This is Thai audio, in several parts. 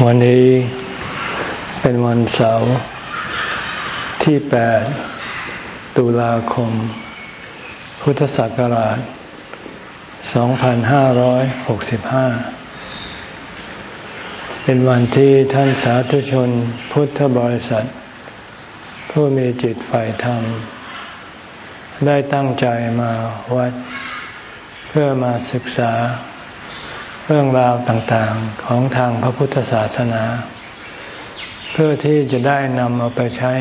วันนี้เป็นวันเสาร์ที่ 8 ตุลาคม พุทธศักราช 2565 เป็นวันที่ท่านสาธุชนพุทธบริษัท ผู้มีจิตฝ่ายธรรม ได้ตั้งใจมาวัด เพื่อมาศึกษา เรื่องราวต่างๆของทางพระพุทธศาสนา เพื่อที่จะได้นำเอาไปใช้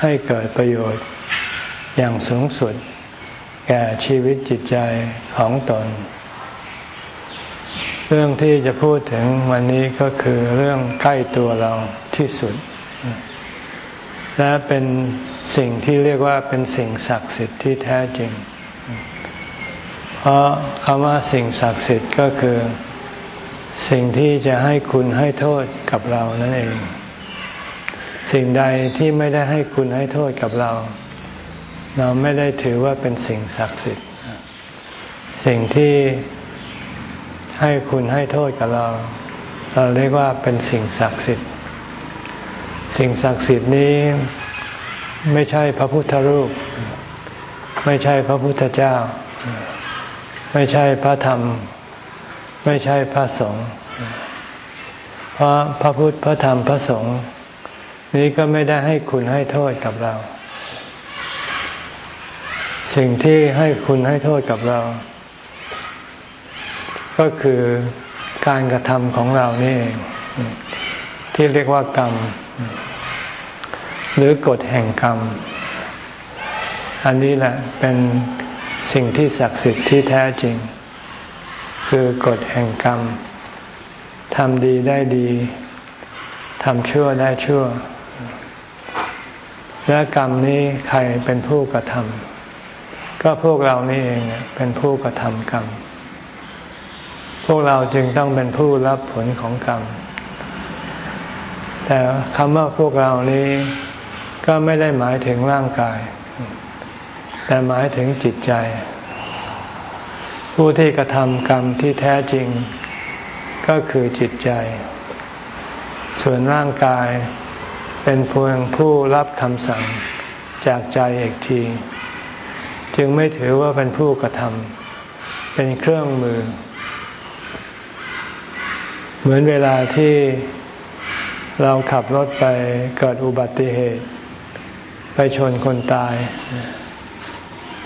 ให้เกิดประโยชน์อย่างสูงสุด แก่ชีวิตจิตใจของตน เรื่องที่จะพูดถึงวันนี้ก็คือเรื่องใกล้ตัวเราที่สุด และเป็นสิ่งที่เรียกว่าเป็นสิ่งศักดิ์สิทธิ์ที่แท้จริง เพราะคำว่าสิ่งศักดิ์สิทธิ์ก็คือ สิ่งที่จะให้คุณให้โทษกับเรานั่นเอง สิ่งใดที่ไม่ได้ให้คุณให้โทษกับเรา เราไม่ได้ถือว่าเป็นสิ่งศักดิ์สิทธิ์ สิ่งที่ให้คุณให้โทษกับเรา เราเรียกว่าเป็นสิ่งศักดิ์สิทธิ์ สิ่งศักดิ์สิทธิ์นี้ไม่ใช่พระพุทธรูป ไม่ใช่พระพุทธเจ้า ไม่ใช่พระธรรม ไม่ใช่พระสงฆ์เพราะพระพุทธพระธรรมพระสงฆ์นี้ก็ไม่ได้ให้คุณให้โทษกับเรา สิ่งที่ให้คุณให้โทษกับเรา ก็คือการกระทำของเรานี่เองที่เรียกว่ากรรม หรือกฎแห่งกรรม อันนี้แหละเป็น สิ่งที่ศักดิ์สิทธิ์ที่แท้จริง คือกฎแห่งกรรมทำดีได้ดีทำชั่วได้ชั่ว และกรรมนี้ใครเป็นผู้กระทำก็พวกเรานี่เองเป็นผู้กระทำกรรม พวกเราจึงต้องเป็นผู้รับผลของกรรม แต่คำว่าพวกเรานี้ก็ไม่ได้หมายถึงร่างกาย แต่หมายถึงจิตใจ ผู้ที่กระทำกรรมที่แท้จริง ก็คือจิตใจ ส่วนร่างกายเป็นเพียงผู้รับคำสั่งจากใจอีกที จึงไม่ถือว่าเป็นผู้กระทำเป็นเครื่องมือ เหมือนเวลาที่เราขับรถไปเกิดอุบัติเหตุ ไปชนคนตาย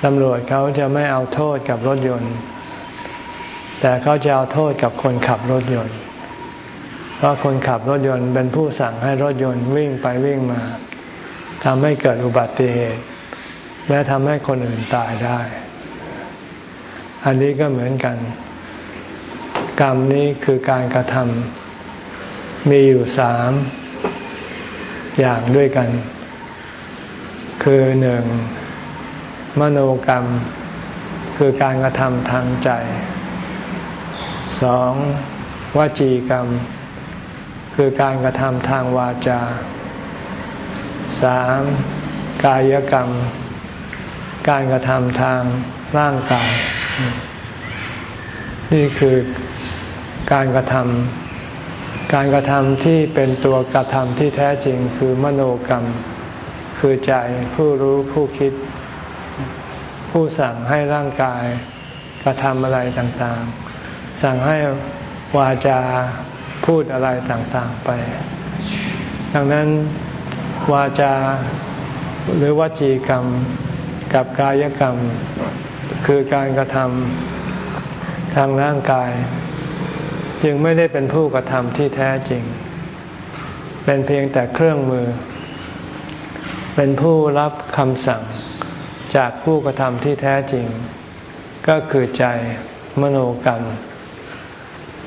ตำรวจเขาจะไม่เอาโทษกับรถยนต์ แต่เขาจะเอาโทษกับคนขับรถยนต์ เพราะคนขับรถยนต์เป็นผู้สั่งให้รถยนต์วิ่งไปวิ่งมาทำให้เกิดอุบัติเหตุ และทำให้คนอื่นตายได้ อันนี้ก็เหมือนกัน กรรมนี้คือการกระทำมีอยู่สามอย่างด้วยกัน คือหนึ่ง มโนกรรม คือการกระทำทางใจสองวจีกรรม คือการกระทำทางวาจาสามกายกรรม การกระทำทางร่างกาย นี่คือการกระทำการกระทำที่เป็นตัวกระทำที่แท้จริงคือมโนกรรม คือใจผู้รู้ผู้คิด ผู้สั่งให้ร่างกายกระทำอะไรต่างๆ สั่งให้วาจาพูดอะไรต่างๆไป ดังนั้นวาจาหรือวจีกรรมกับกายกรรม คือการกระทำทางร่างกาย จึงไม่ได้เป็นผู้กระทำที่แท้จริง เป็นเพียงแต่เครื่องมือ เป็นผู้รับคำสั่ง จากผู้กระทำที่แท้จริง ก็คือใจมโนกรรม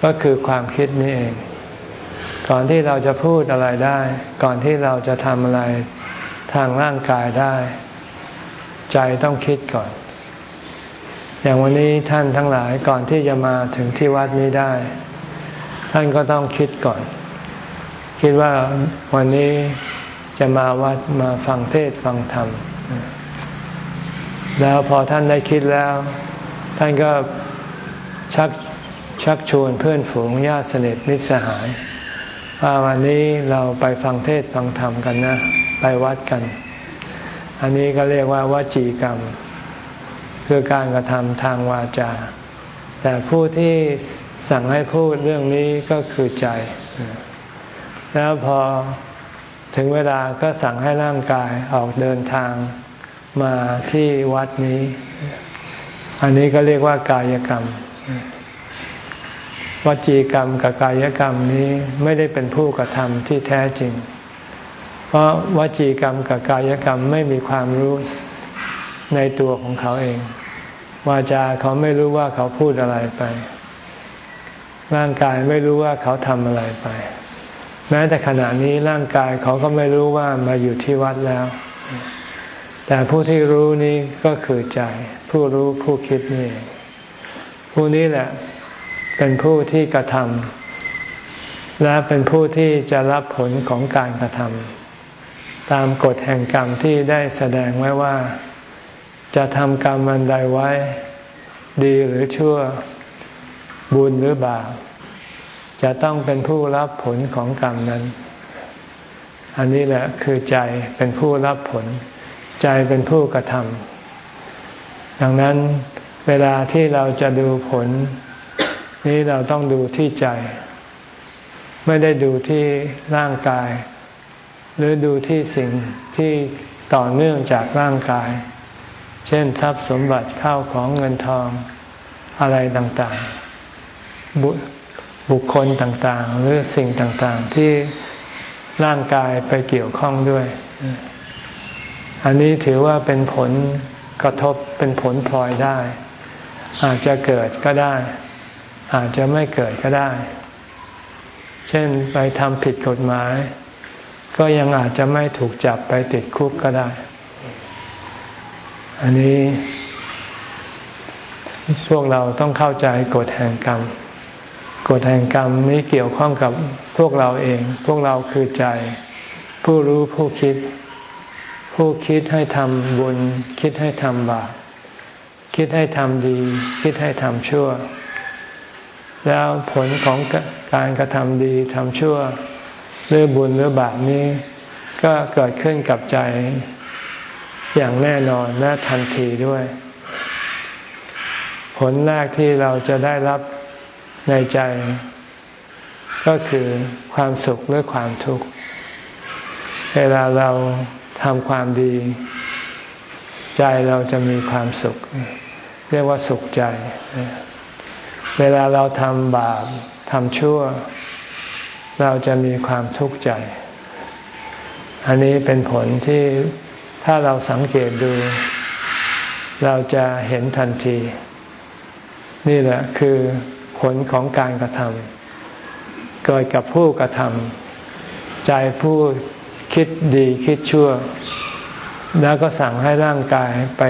ก็คือความคิดนี่เอง ก่อนที่เราจะพูดอะไรได้ ก่อนที่เราจะทำอะไรทางร่างกายได้ ใจต้องคิดก่อน อย่างวันนี้ท่านทั้งหลายก่อนที่จะมาถึงที่วัดนี้ได้ ท่านก็ต้องคิดก่อน คิดว่าวันนี้จะมาวัดมาฟังเทศฟังธรรม แล้วพอท่านได้คิดแล้ว ท่านก็ชักชักชวนเพื่อนฝูงญาติสนิทมิตรสหายว่าวันนี้เราไปฟังเทศฟังธรรมกันนะ ไปวัดกัน อันนี้ก็เรียกว่าวจีกรรม คือการกระทำทางวาจา แต่ผู้ที่สั่งให้พูดเรื่องนี้ก็คือใจ แล้วพอถึงเวลาก็สั่งให้ร่างกายออกเดินทาง มาที่วัดนี้ อันนี้ก็เรียกว่ากายกรรม วจีกรรมกับกายกรรมนี้ไม่ได้เป็นผู้กระทำที่แท้จริง เพราะวจีกรรมกับกายกรรมไม่มีความรู้ในตัวของเขาเอง วาจาเขาไม่รู้ว่าเขาพูดอะไรไป ร่างกายไม่รู้ว่าเขาทำอะไรไป แม้แต่ขณะนี้ร่างกายเขาก็ไม่รู้ว่ามาอยู่ที่วัดแล้ว แต่ผู้ที่รู้นี้ก็คือใจ ผู้รู้ผู้คิดนี่ ผู้นี้แหละเป็นผู้ที่กระทำและเป็นผู้ที่จะรับผลของการกระทำตามกฎแห่งกรรมที่ได้แสดงไว้ว่า จะทำกรรมอันใดไว้ ดีหรือชั่วบุญหรือบาปจะต้องเป็นผู้รับผลของกรรมนั้น อันนี้แหละคือใจเป็นผู้รับผล ใจเป็นผู้กระทำดังนั้นเวลาที่เราจะดูผล นี้เราต้องดูที่ใจ ไม่ได้ดูที่ร่างกาย หรือดูที่สิ่งที่ต่อเนื่องจากร่างกาย เช่นทรัพย์สมบัติข้าวของเงินทองอะไรต่างๆบบุคคลต่างๆ หรือสิ่งต่างๆ ที่ร่างกายไปเกี่ยวข้องด้วย อันนี้ถือว่าเป็นผลกระทบเป็นผลพลอยได้ อาจจะเกิดก็ได้ อาจจะไม่เกิดก็ได้ เช่นไปทำผิดกฎหมาย ก็ยังอาจจะไม่ถูกจับไปติดคุกก็ได้ อันนี้ พวกเราต้องเข้าใจกฎแห่งกรรมกฎแห่งกรรมนี้เกี่ยวข้องกับพวกเราเอง พวกเราคือใจ ผู้รู้ผู้คิด ผู้คิดให้ทำบุญ คิดให้ทำบาปคิดให้ทำดี คิดให้ทำชั่ว แล้วผลของการกระทำดีทำชั่วหรือบุญหรือบาปนี้ ก็เกิดขึ้นกับใจอย่างแน่นอนและทันทีด้วย ผลแรกที่เราจะได้รับในใจ ก็คือความสุขหรือความทุกข์เวลาเรา ทำความดี ใจเราจะมีความสุข เรียกว่าสุขใจ เวลาเราทำบาปทำชั่ว เราจะมีความทุกข์ใจ อันนี้เป็นผลที่ถ้าเราสังเกตดู เราจะเห็นทันที นี่แหละคือผลของการกระทำเกิดกับผู้กระทำใจผู้ คิดดีคิดชั่ว แล้วก็สั่งให้ร่างกายไป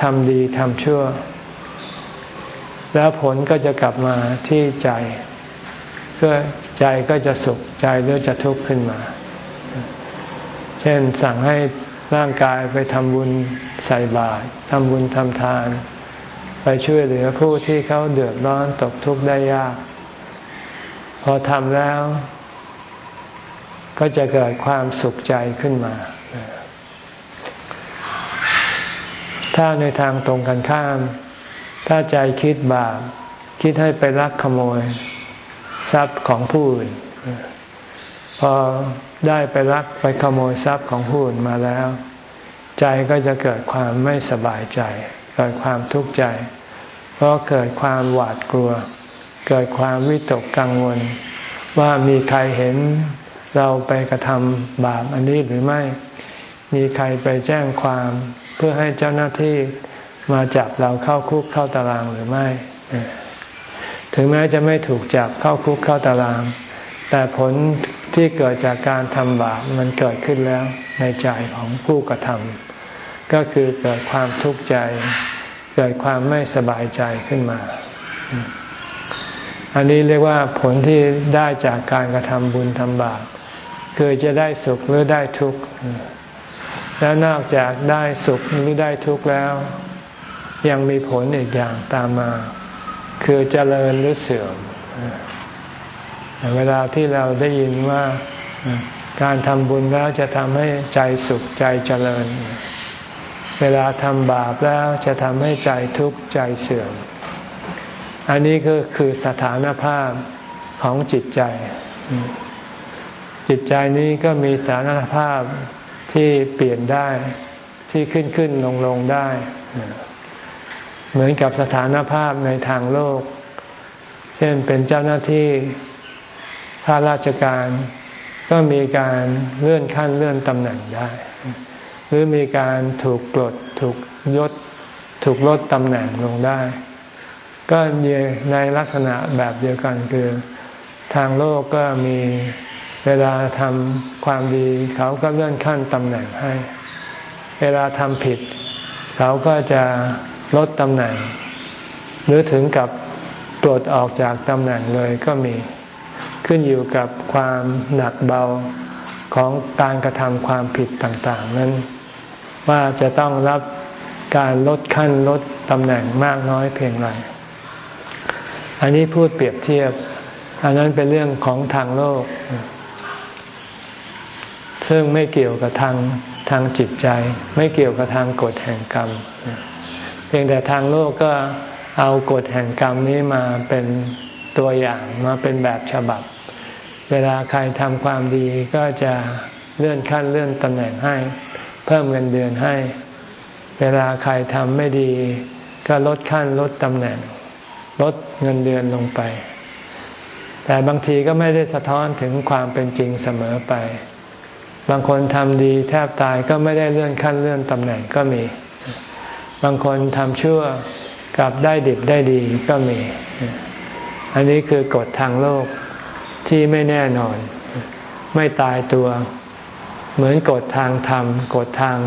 ทำดีทำชั่ว แล้วผลก็จะกลับมาที่ใจก็ใจก็จะสุขใจหรือจะทุกข์ขึ้นมา เช่นสั่งให้ร่างกายไปทำบุญใส่บาตรทำบุญทำทาน ไปช่วยเหลือผู้ที่เขาเดือดร้อนตกทุกข์ได้ยาก พอทำแล้ว ก็จะเกิดความสุขใจขึ้นมา ถ้าในทางตรงกันข้าม ถ้าใจคิดบาป คิดให้ไปรักขโมย ทรัพย์ของผู้อื่น พอได้ไปรักไปขโมยทรัพย์ของผู้อื่นมาแล้ว ใจก็จะเกิดความไม่สบายใจ เกิดความทุกข์ใจ เพราะเกิดความหวาดกลัว เกิดความวิตกกังวล ว่ามีใครเห็น เราไปกระทำบาปอันนี้หรือไม่ มีใครไปแจ้งความเพื่อให้เจ้าหน้าที่มาจับเราเข้าคุกเข้าตารางหรือไม่ ถึงแม้จะไม่ถูกจับเข้าคุกเข้าตาราง แต่ผลที่เกิดจากการทำบาปมันเกิดขึ้นแล้วในใจของผู้กระทำก็คือเกิดความทุกข์ใจ เกิดความไม่สบายใจขึ้นมา อันนี้เรียกว่าผลที่ได้จากการกระทำบุญทำบาป คือจะได้สุขหรือได้ทุกข์แล้วนอกจากได้สุขหรือได้ทุกข์แล้ว ยังมีผลอีกอย่างตามมา คือเจริญหรือเสื่อมเวลาที่เราได้ยินว่าการทำบุญแล้วจะทำให้ใจสุขใจเจริญ เวลาทำบาปแล้วจะทำให้ใจทุกข์ใจเสื่อม อันนี้ก็คือสถานภาพของจิตใจ จิตใจนี้ก็มีสถานภาพที่เปลี่ยนได้ที่ขึ้นขึ้นลงลงได้ เหมือนกับสถานภาพในทางโลก เช่นเป็นเจ้าหน้าที่ข้าราชการก็มีการเลื่อนขั้นเลื่อนตำแหน่งได้ หรือมีการถูกปลดถูกยศถูกลดตำแหน่งลงได้ ก็ในลักษณะแบบเดียวกันคือ ทางโลกก็มี เวลาทำความดีเขาก็เลื่อนขั้นตำแหน่งให้ เวลาทำผิด เขาก็จะลดตำแหน่ง หรือถึงกับปลดออกจากตำแหน่งเลยก็มีขึ้นอยู่กับความหนักเบาของการกระทำความผิดต่าง ๆ นั้น ว่าจะต้องรับการลดขั้นลดตำแหน่งมากน้อยเพียงไรอันนี้พูดเปรียบเทียบ อันนั้นเป็นเรื่องของทางโลก ซึ่งไม่เกี่ยวกับทางทางจิตใจ ไม่เกี่ยวกับทางกฎแห่งกรรม เพียงแต่ทางโลกก็เอากฎแห่งกรรมนี้มาเป็นตัวอย่างมาเป็นแบบฉบับ เวลาใครทำความดีก็จะเลื่อนขั้นเลื่อนตำแหน่งให้ เพิ่มเงินเดือนให้ เวลาใครทำไม่ดี ก็ลดขั้นลดตำแหน่ง ลดเงินเดือนลงไป แต่บางทีก็ไม่ได้สะท้อนถึงความเป็นจริงเสมอไป บางคนทำดีแทบตายก็ไม่ได้เลื่อนขั้นเลื่อนตำแหน่งก็มี บางคนทำชั่วกลับได้ดิบได้ดีก็มี อันนี้คือกฎทางโลกที่ไม่แน่นอน ไม่ตายตัว เหมือนกฎทางธรรมกฎทาง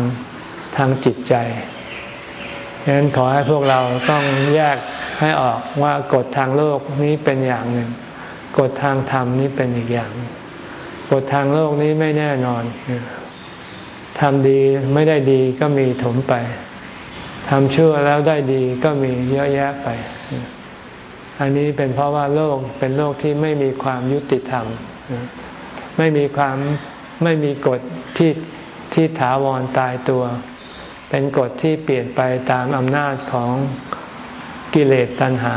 ทางจิตใจฉะนั้นขอให้พวกเราต้องแยกให้ออกว่ากฎทางโลกนี้เป็นอย่างหนึ่ง กฎทางธรรมนี้เป็นอีกอย่าง กฎทางโลกนี้ไม่แน่นอนทำดีไม่ได้ดีก็มีถมไปทำชั่วแล้วได้ดีก็มีเยอะแยะไป อันนี้เป็นเพราะว่าโลกเป็นโลกที่ไม่มีความยุติธรรม ไม่มีความไม่มีกฎที่ที่ถาวรตายตัว เป็นกฎที่เปลี่ยนไปตามอำนาจของกิเลสตัณหา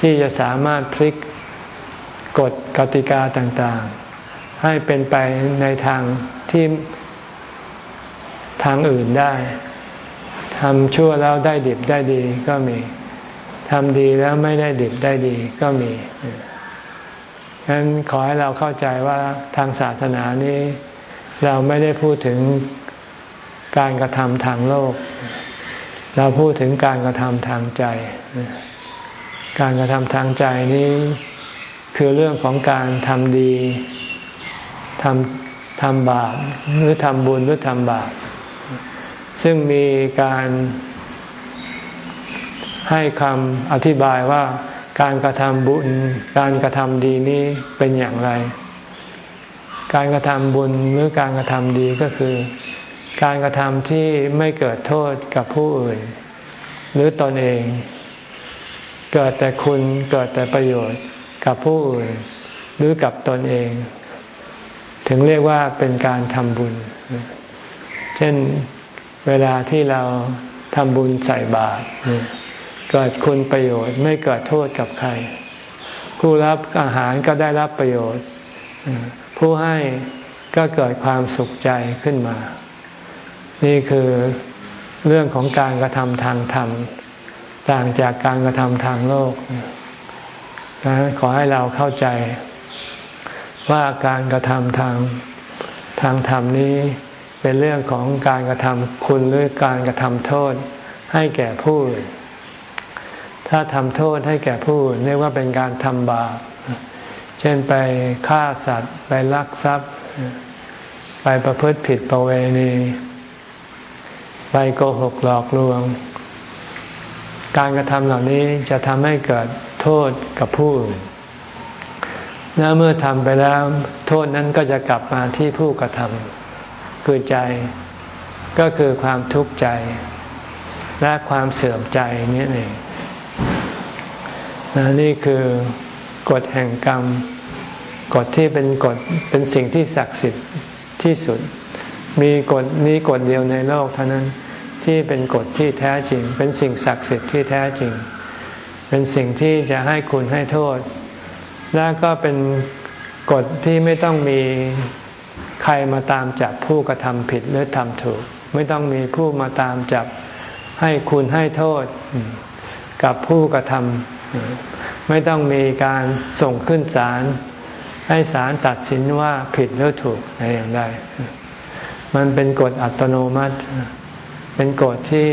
ที่จะสามารถพลิกกฎกติกาต่างๆ ให้เป็นไปในทางที่ทางอื่นได้ทำชั่วแล้วได้ดิบได้ดีก็มีทำดีแล้วไม่ได้ดิบได้ดีก็มีฉะนั้นขอให้เราเข้าใจว่าทางศาสนานี้ เราไม่ได้พูดถึงการกระทำทางโลก เราพูดถึงการกระทำทางใจ การกระทำทางใจนี้ คือเรื่องของการทำดี ทำทำบาปหรือทำบุญหรือทำบาปซึ่งมีการให้คำอธิบายว่าการกระทำบุญ การกระทำดีนี้เป็นอย่างไร การกระทำบุญหรือการกระทำดีก็คือ การกระทำที่ไม่เกิดโทษกับผู้อื่น หรือตนเอง เกิดแต่คุณเกิดแต่ประโยชน์กับผู้อื่น หรือกับตนเอง ถึงเรียกว่าเป็นการทำบุญ เช่นเวลาที่เราทำบุญใส่บาตรเกิดคุณประโยชน์ไม่เกิดโทษกับใคร ผู้รับอาหารก็ได้รับประโยชน์ ผู้ให้ก็เกิดความสุขใจขึ้นมา นี่คือเรื่องของการกระทำทางธรรม ต่างจากการกระทำทางโลกดังนั้นขอให้เราเข้าใจ ว่าการกระทำทางทางธรรมนี้เป็นเรื่องของการกระทำคุณหรือการกระทำโทษให้แก่ผู้อื่นถ้าทำโทษให้แก่ผู้อื่นเรียกว่าเป็นการทำบาป เช่นไปฆ่าสัตว์ ไปลักทรัพย์ ไปประพฤติผิดประเวณี ไปโกหกหลอกลวง การกระทำเหล่านี้จะทำให้เกิดโทษกับผู้อื่น และเมื่อทำไปแล้ว โทษนั้นก็จะกลับมาที่ผู้กระทำคือใจก็คือความทุกข์ใจ และความเสื่อมใจนี่เองนี่คือกฎแห่งกรรม กฎที่เป็นกฎเป็นสิ่งที่ศักดิ์สิทธิ์ที่สุด มีกฎนี้กฎเดียวในโลกเท่านั้นที่เป็นกฎที่แท้จริง เป็นสิ่งศักดิ์สิทธิ์ที่แท้จริง เป็นสิ่งที่จะให้คุณให้โทษ และก็เป็นกฎที่ไม่ต้องมีใครมาตามจับผู้กระทำผิดหรือทำถูก ไม่ต้องมีผู้มาตามจับให้คุณให้โทษกับผู้กระทำไม่ต้องมีการส่งขึ้นศาลให้ศาลตัดสินว่าผิดหรือถูกอะไรอย่างใดมันเป็นกฎอัตโนมัติ เป็นกฎที่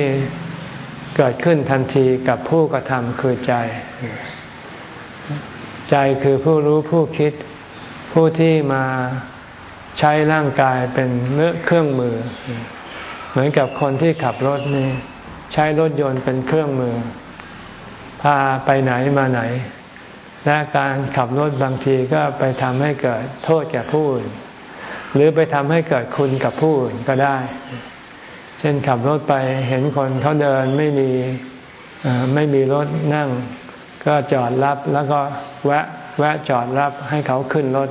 เกิดขึ้นทันทีกับผู้กระทำคือใจ ใจคือผู้รู้ผู้คิด ผู้ที่มาใช้ร่างกายเป็นเนื้อเครื่องมือ เหมือนกับคนที่ขับรถนี่ใช้รถยนต์เป็นเครื่องมือ พาไปไหนมาไหน และการขับรถบางทีก็ไปทำให้เกิดโทษแก่ผู้อื่นหรือไปทำให้เกิดคุณกับผู้อื่นก็ได้ เช่นขับรถไปเห็นคนเขาเดินไม่มีไม่มีรถนั่ง ก็จอดรับแล้วก็แวะแวะจอดรับให้เขาขึ้นรถ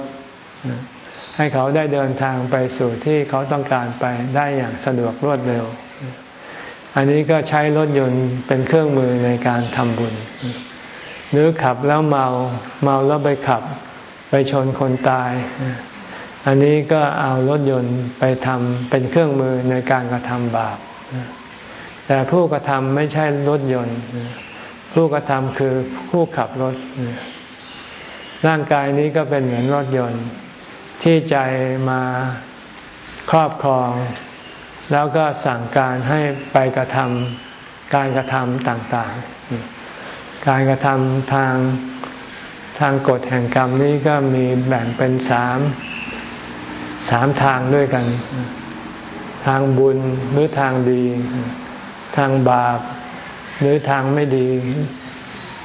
ให้เขาได้เดินทางไปสู่ที่เขาต้องการไปได้อย่างสะดวกรวดเร็ว อันนี้ก็ใช้รถยนต์เป็นเครื่องมือในการทำบุญ หรือขับแล้วเมาเมาแล้วไปขับ ไปชนคนตาย อันนี้ก็เอารถยนต์ไปทำเป็นเครื่องมือในการกระทำบาปแต่ผู้กระทำไม่ใช่รถยนต์ ผู้กระทำคือผู้ขับรถ ร่างกายนี้ก็เป็นเหมือนรถยนต์ ที่ใจมาครอบครอง แล้วก็สั่งการให้ไปกระทำการกระทำต่างๆ การกระทำทางทางกฎแห่งกรรมนี้ก็มีแบ่งเป็นสามสามทางด้วยกัน ทางบุญหรือทางดี ทางบาป หรือทางไม่ดี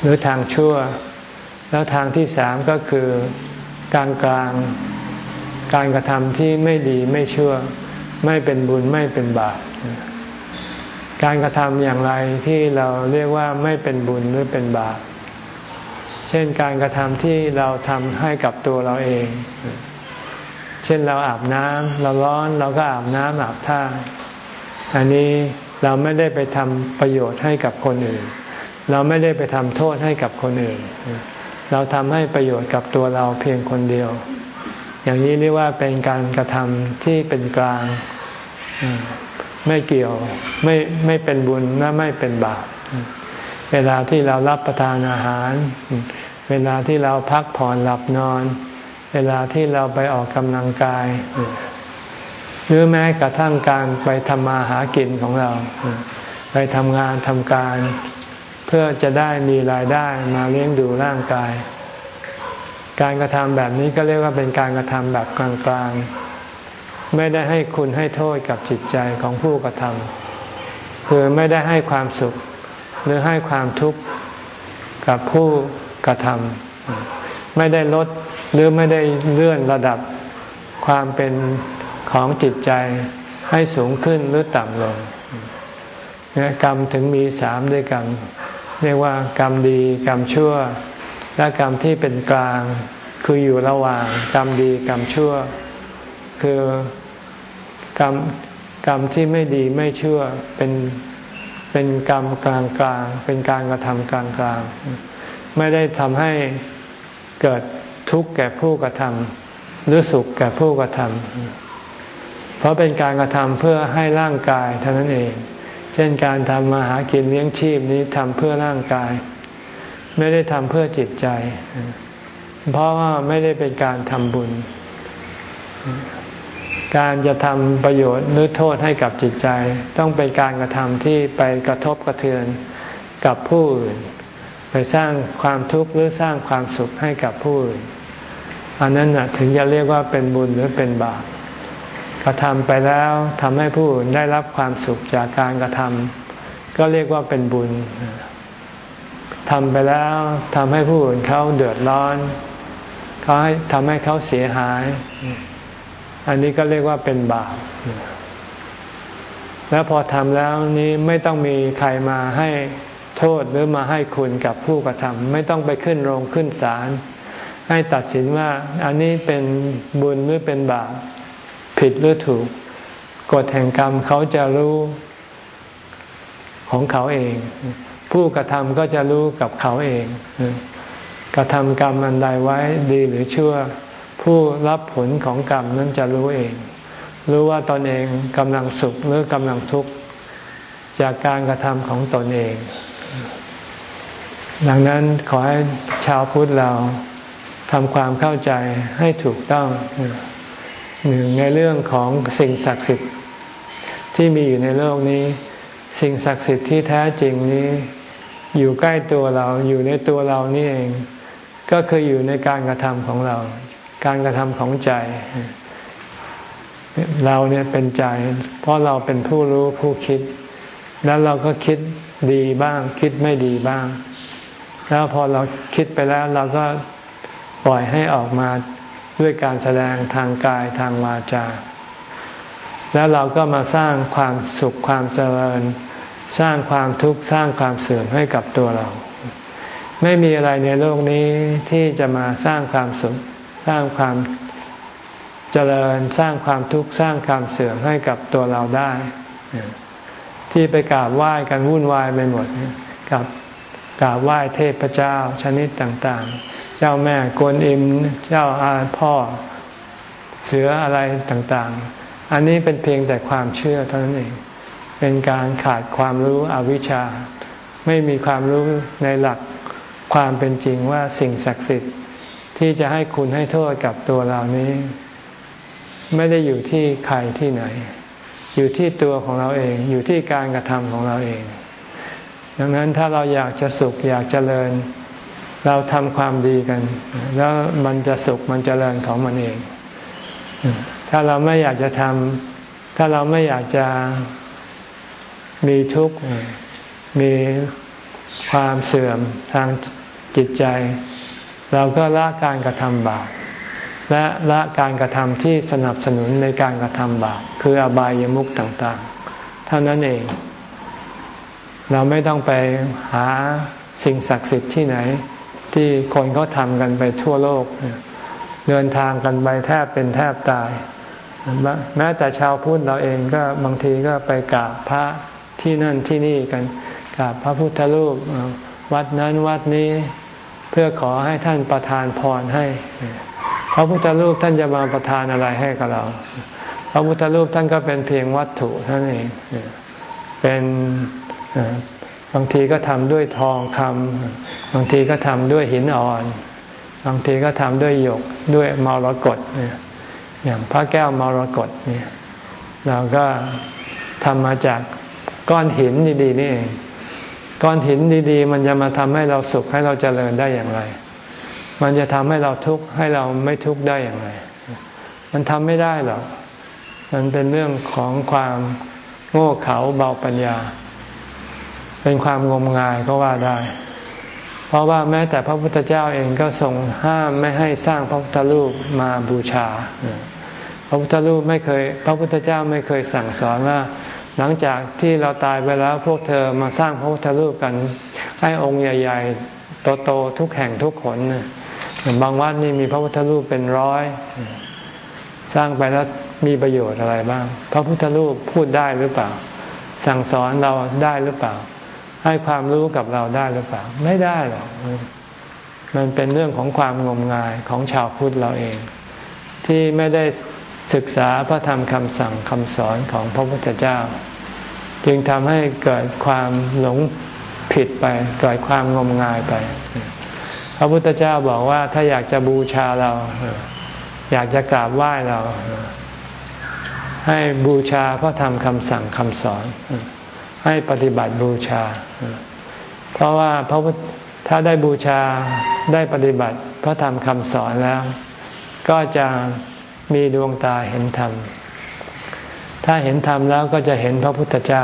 หรือทางชั่ว แล้วทางที่สามก็คือการกลางการกระทำที่ไม่ดีไม่เชื่อไม่เป็นบุญไม่เป็นบาปการกระทำอย่างไรที่เราเรียกว่าไม่เป็นบุญหรือเป็นบาปเช่นการกระทำที่เราทำให้กับตัวเราเอง เช่นเราอาบน้ำเราร้อนเราก็อาบน้ำอาบท่า อันนี้ เราไม่ได้ไปทำประโยชน์ให้กับคนอื่น เราไม่ได้ไปทำโทษให้กับคนอื่น เราทำให้ประโยชน์กับตัวเราเพียงคนเดียว อย่างนี้เรียกว่าเป็นการกระทำที่เป็นกลาง ไม่เกี่ยวไม่ไม่เป็นบุญและไม่เป็นบาปเวลาที่เรารับประทานอาหาร เวลาที่เราพักผ่อนหลับนอน เวลาที่เราไปออกกำลังกาย หรือแม้กระทั่งการไปทำมาหากินของเรา ไปทำงานทำการ เพื่อจะได้มีรายได้มาเลี้ยงดูร่างกาย การกระทำแบบนี้ก็เรียกว่าเป็นการกระทำแบบกลางๆ ไม่ได้ให้คุณให้โทษกับจิตใจของผู้กระทำคือไม่ได้ให้ความสุข หรือให้ความทุกข์กับผู้กระทำไม่ได้ลดหรือไม่ได้เลื่อนระดับความเป็น ของจิตใจให้สูงขึ้นหรือต่ำลงกรรมถึงมีสามด้วยกัน เรียกว่ากรรมดีกรรมชั่ว และกรรมที่เป็นกลาง คืออยู่ระหว่างกรรมดีกรรมชั่ว คือกรรมกรรมที่ไม่ดีไม่ชั่วเป็นเป็นกรรมกลางกลางเป็นการกระทำกลางกลางไม่ได้ทำให้เกิดทุกข์แก่ผู้กระทำหรือสุขแก่ผู้กระทำ ราะเป็นการกระทำเพื่อให้ร่างกายเท่านั้นเอง เช่นการทำมาหากินเลี้ยงชีพนี้ทำเพื่อร่างกาย ไม่ได้ทำเพื่อจิตใจ เพราะว่าไม่ได้เป็นการทำบุญ การจะทำประโยชน์หรือโทษให้กับจิตใจ ต้องเป็นการกระทำที่ไปกระทบกระเทือนกับผู้อื่น ไปสร้างความทุกข์หรือสร้างความสุขให้กับผู้อื่นอันนั้นนะถึงจะเรียกว่าเป็นบุญหรือเป็นบาป กระทำไปแล้วทำให้ผู้อื่นได้รับความสุขจากการกระทำก็เรียกว่าเป็นบุญทำไปแล้วทำให้ผู้อื่นเขาเดือดร้อนเขาให้ทำให้เขาเสียหาย อันนี้ก็เรียกว่าเป็นบาปแล้วพอทำแล้วนี้ไม่ต้องมีใครมาให้โทษหรือมาให้คุณกับผู้กระทำไม่ต้องไปขึ้นโรงขึ้นศาลให้ตัดสินว่าอันนี้เป็นบุญหรือเป็นบาป ผิดหรือถูกกฎแห่งกรรมเขาจะรู้ของเขาเอง ผู้กระทำก็จะรู้กับเขาเอง กระทำกรรมอันใดไว้ดีหรือชั่ว ผู้รับผลของกรรมนั้นจะรู้เอง รู้ว่าตนเองกำลังสุขหรือกำลังทุกข์จากการกระทำของตนเอง ดังนั้นขอให้ชาวพุทธเราทำความเข้าใจให้ถูกต้อง หนึ่งในเรื่องของสิ่งศักดิ์สิทธิ์ที่มีอยู่ในโลกนี้ สิ่งศักดิ์สิทธิ์ที่แท้จริงนี้ อยู่ใกล้ตัวเราอยู่ในตัวเรานี่เอง ก็คืออยู่ในการกระทำของเรา การกระทำของใจ เราเนี่ยเป็นใจ เพราะเราเป็นผู้รู้ผู้คิด แล้วเราก็คิดดีบ้าง คิดไม่ดีบ้าง แล้วพอเราคิดไปแล้วเราก็ปล่อยให้ออกมา ด้วยการแสดงทางกายทางวาจา แล้วเราก็มาสร้างความสุขความเจริญ สร้างความทุกข์สร้างความเสื่อมให้กับตัวเรา ไม่มีอะไรในโลกนี้ที่จะมาสร้างความสุขสร้างความเจริญสร้างความทุกข์สร้างความเสื่อมให้กับตัวเราได้ ที่ไปกราบไหว้กันวุ่นวายไปหมดกับกราบไหว้เทพเจ้าชนิดต่างๆ เจ้าแม่กวนอิม เจ้าอาพ่อเสืออะไรต่างๆ อันนี้เป็นเพียงแต่ความเชื่อเท่านั้นเอง เป็นการขาดความรู้อวิชชา ไม่มีความรู้ในหลักความเป็นจริงว่าสิ่งศักดิ์สิทธิ์ที่จะให้คุณให้โทษกับตัวเรานี้ ไม่ได้อยู่ที่ใครที่ไหน อยู่ที่ตัวของเราเอง อยู่ที่การกระทำของเราเอง ดังนั้นถ้าเราอยากจะสุขอยากจเจริญ เราทำความดีกัน แล้วมันจะสุขมันจเจริญของมันเอง ถ้าเราไม่อยากจะทำถ้าเราไม่อยากจะมีทุกข์มีความเสื่อมทางจิตใจ เราก็ละการกระทำบาปและละการกระทำที่สนับสนุนในการกระทำบาปคืออบายามุขต่างๆ เท่านั้นเอง เราไม่ต้องไปหาสิ่งศักดิ์สิทธิ์ที่ไหน ที่คนเขาทำกันไปทั่วโลก เดินทางกันไปแทบเป็นแทบตาย แม้แต่ชาวพุทธเราเองก็บางทีก็ไปกราบพระที่นั่นที่นี่กันกราบพระพุทธรูปวัดนั้นวัดนี้เพื่อขอให้ท่านประทานพรให้ พระพุทธรูปท่านจะมาประทานอะไรให้กับเรา พระพุทธรูปท่านก็เป็นเพียงวัตถุท่านเองเป็น บางทีก็ทำด้วยทองคำบางทีก็ทำด้วยหินอ่อน บางทีก็ทำด้วยหยกด้วยมรกตเนี่ยอย่างพระแก้วมรกตเนี่ยเราก็ทำมาจากก้อนหินดีๆนี่เองก้อนหินดีๆ มันจะมาทำให้เราสุขให้เราเจริญได้อย่างไร มันจะทำให้เราทุกข์ให้เราไม่ทุกข์ได้อย่างไร มันทำไม่ได้หรอก มันเป็นเรื่องของความโง่เขลาเบาปัญญา เป็นความงมงายก็ว่าได้ เพราะว่าแม้แต่พระพุทธเจ้าเองก็ทรงห้ามไม่ให้สร้างพระพุทธรูปมาบูชา พระพุทธรูปไม่เคย พระพุทธเจ้าไม่เคยสั่งสอนว่า หลังจากที่เราตายไปแล้วพวกเธอมาสร้างพระพุทธรูปกันให้องค์ใหญ่ ๆ โตๆทุกแห่งทุกขนบางวัดนี่มีพระพุทธรูปเป็นร้อย สร้างไปแล้วมีประโยชน์อะไรบ้าง พระพุทธรูปพูดได้หรือเปล่า สั่งสอนเราได้หรือเปล่า ให้ความรู้กับเราได้หรือเปล่า ไม่ได้หรอกมันเป็นเรื่องของความงมงายของชาวพุทธเราเอง ที่ไม่ได้ศึกษาพระธรรมคำสั่งคำสอนของพระพุทธเจ้า จึงทำให้เกิดความหลงผิดไปเกิดความงมงายไป พระพุทธเจ้าบอกว่าถ้าอยากจะบูชาเรา อยากจะกราบไหว้เรา ให้บูชาพระธรรมคำสั่งคำสอน ให้ปฏิบัติบูชา เพราะว่าพระถ้าได้บูชาได้ปฏิบัติพระธรรมคำสอนแล้ว ก็จะมีดวงตาเห็นธรรม ถ้าเห็นธรรมแล้วก็จะเห็นพระพุทธเจ้า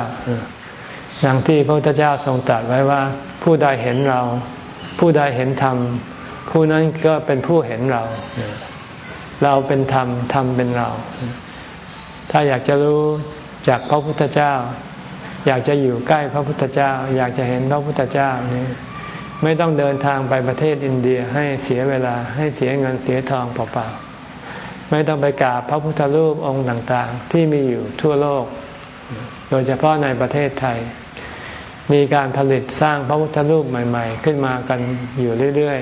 อย่างที่พระพุทธเจ้าทรงตรัสไว้ว่า ผู้ใดเห็นเรา ผู้ใดเห็นธรรม ผู้นั้นก็เป็นผู้เห็นเรา เราเป็นธรรม ธรรมเป็นเรา ถ้าอยากจะรู้จากพระพุทธเจ้า อยากจะอยู่ใกล้พระพุทธเจ้า อยากจะเห็นพระพุทธเจ้านี่ไม่ต้องเดินทางไปประเทศอินเดียให้เสียเวลาให้เสียเงินเสียทองเปล่าๆไม่ต้องไปกราบพระพุทธรูปองค์ต่างๆ ที่มีอยู่ทั่วโลก โดยเฉพาะในประเทศไทย มีการผลิตสร้างพระพุทธรูปใหม่ ๆ ขึ้นมากันอยู่เรื่อย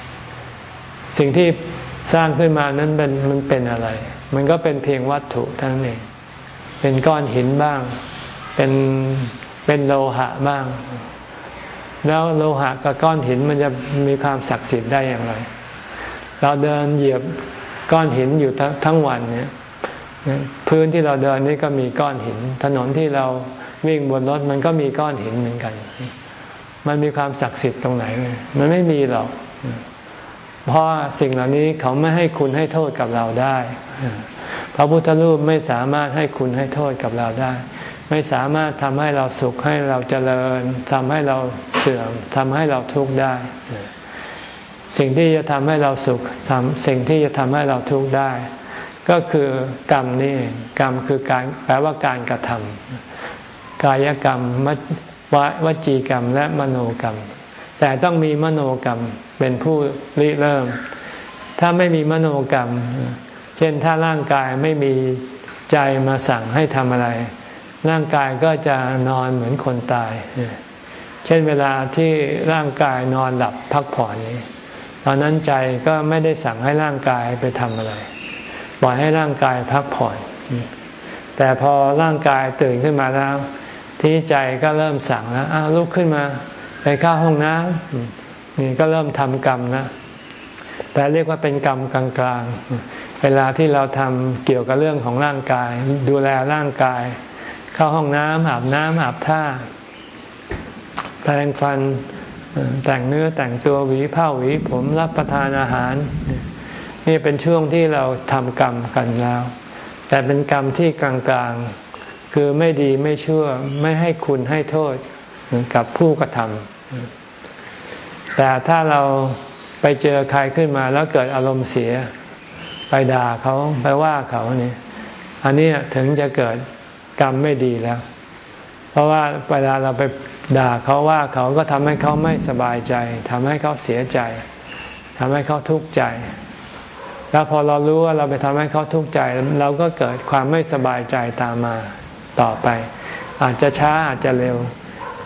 ๆ สิ่งที่สร้างขึ้นมานั้นเป็นมันเป็นอะไร มันก็เป็นเพียงวัตถุทั้งนี้เป็นก้อนหินบ้าง เป็นเป็นโลหะบ้าง แล้วโลหะกับก้อนหินมันจะมีความศักดิ์สิทธิ์ได้อย่างไร เราเดินเหยียบก้อนหินอยู่ทั้งวันเนี่ยพื้นที่เราเดินนี่ก็มีก้อนหิน ถนนที่เราวิ่งบนรถมันก็มีก้อนหินเหมือนกัน มันมีความศักดิ์สิทธิ์ตรงไหน มันไม่มีหรอก เพราะสิ่งเหล่านี้เขาไม่ให้คุณให้โทษกับเราได้ พระพุทธรูปไม่สามารถให้คุณให้โทษกับเราได้ ไม่สามารถทำให้เราสุขให้เราเจริญทำให้เราเสื่อมทำให้เราทุกข์ได้ สิ่งที่จะทำให้เราสุขสิ่งที่จะทำให้เราทุกข์ได้ ก็คือกรรมนี่กรรมคือการแปลว่าการกระทำกายกรรมวจีกรรมและมโนกรรม แต่ต้องมีมโนกรรมเป็นผู้ริเริ่ม ถ้าไม่มีมโนกรรม เช่นถ้าร่างกายไม่มีใจมาสั่งให้ทำอะไร ร่างกายก็จะนอนเหมือนคนตาย เช่นเวลาที่ร่างกายนอนหลับพักผ่อนนี้ ตอนนั้นใจก็ไม่ได้สั่งให้ร่างกายไปทำอะไร ปล่อยให้ร่างกายพักผ่อน แต่พอร่างกายตื่นขึ้นมาแล้ว ที่ใจก็เริ่มสั่งแล้วอ้าวลุกขึ้นมา ไปเข้าห้องน้ำนี่ก็เริ่มทำกรรมนะแต่เรียกว่าเป็นกรรมกลางๆ เวลาที่เราทำเกี่ยวกับเรื่องของร่างกาย ดูแลร่างกาย เข้าห้องน้ำอาบน้ำอาบท่า แปรงฟันแต่งเนื้อแต่งตัวหวีผ้าหวีผมรับประทานอาหาร นี่เป็นช่วงที่เราทำกรรมกันแล้ว แต่เป็นกรรมที่กลางๆ คือไม่ดีไม่ชั่วไม่ให้คุณให้โทษกับผู้กระทำแต่ถ้าเราไปเจอใครขึ้นมาแล้วเกิดอารมณ์เสีย ไปด่าเขาไปว่าเขาเนี่ยอันนี้ถึงจะเกิด กรรมไม่ดีแล้ว เพราะว่าเวลาเราไปด่าเขาว่าเขาก็ทำให้เขาไม่สบายใจทำให้เขาเสียใจทำให้เขาทุกข์ใจ แล้วพอเรารู้ว่าเราไปทำให้เขาทุกข์ใจ เราก็เกิดความไม่สบายใจตามมาต่อไป อาจจะช้าอาจจะเร็ว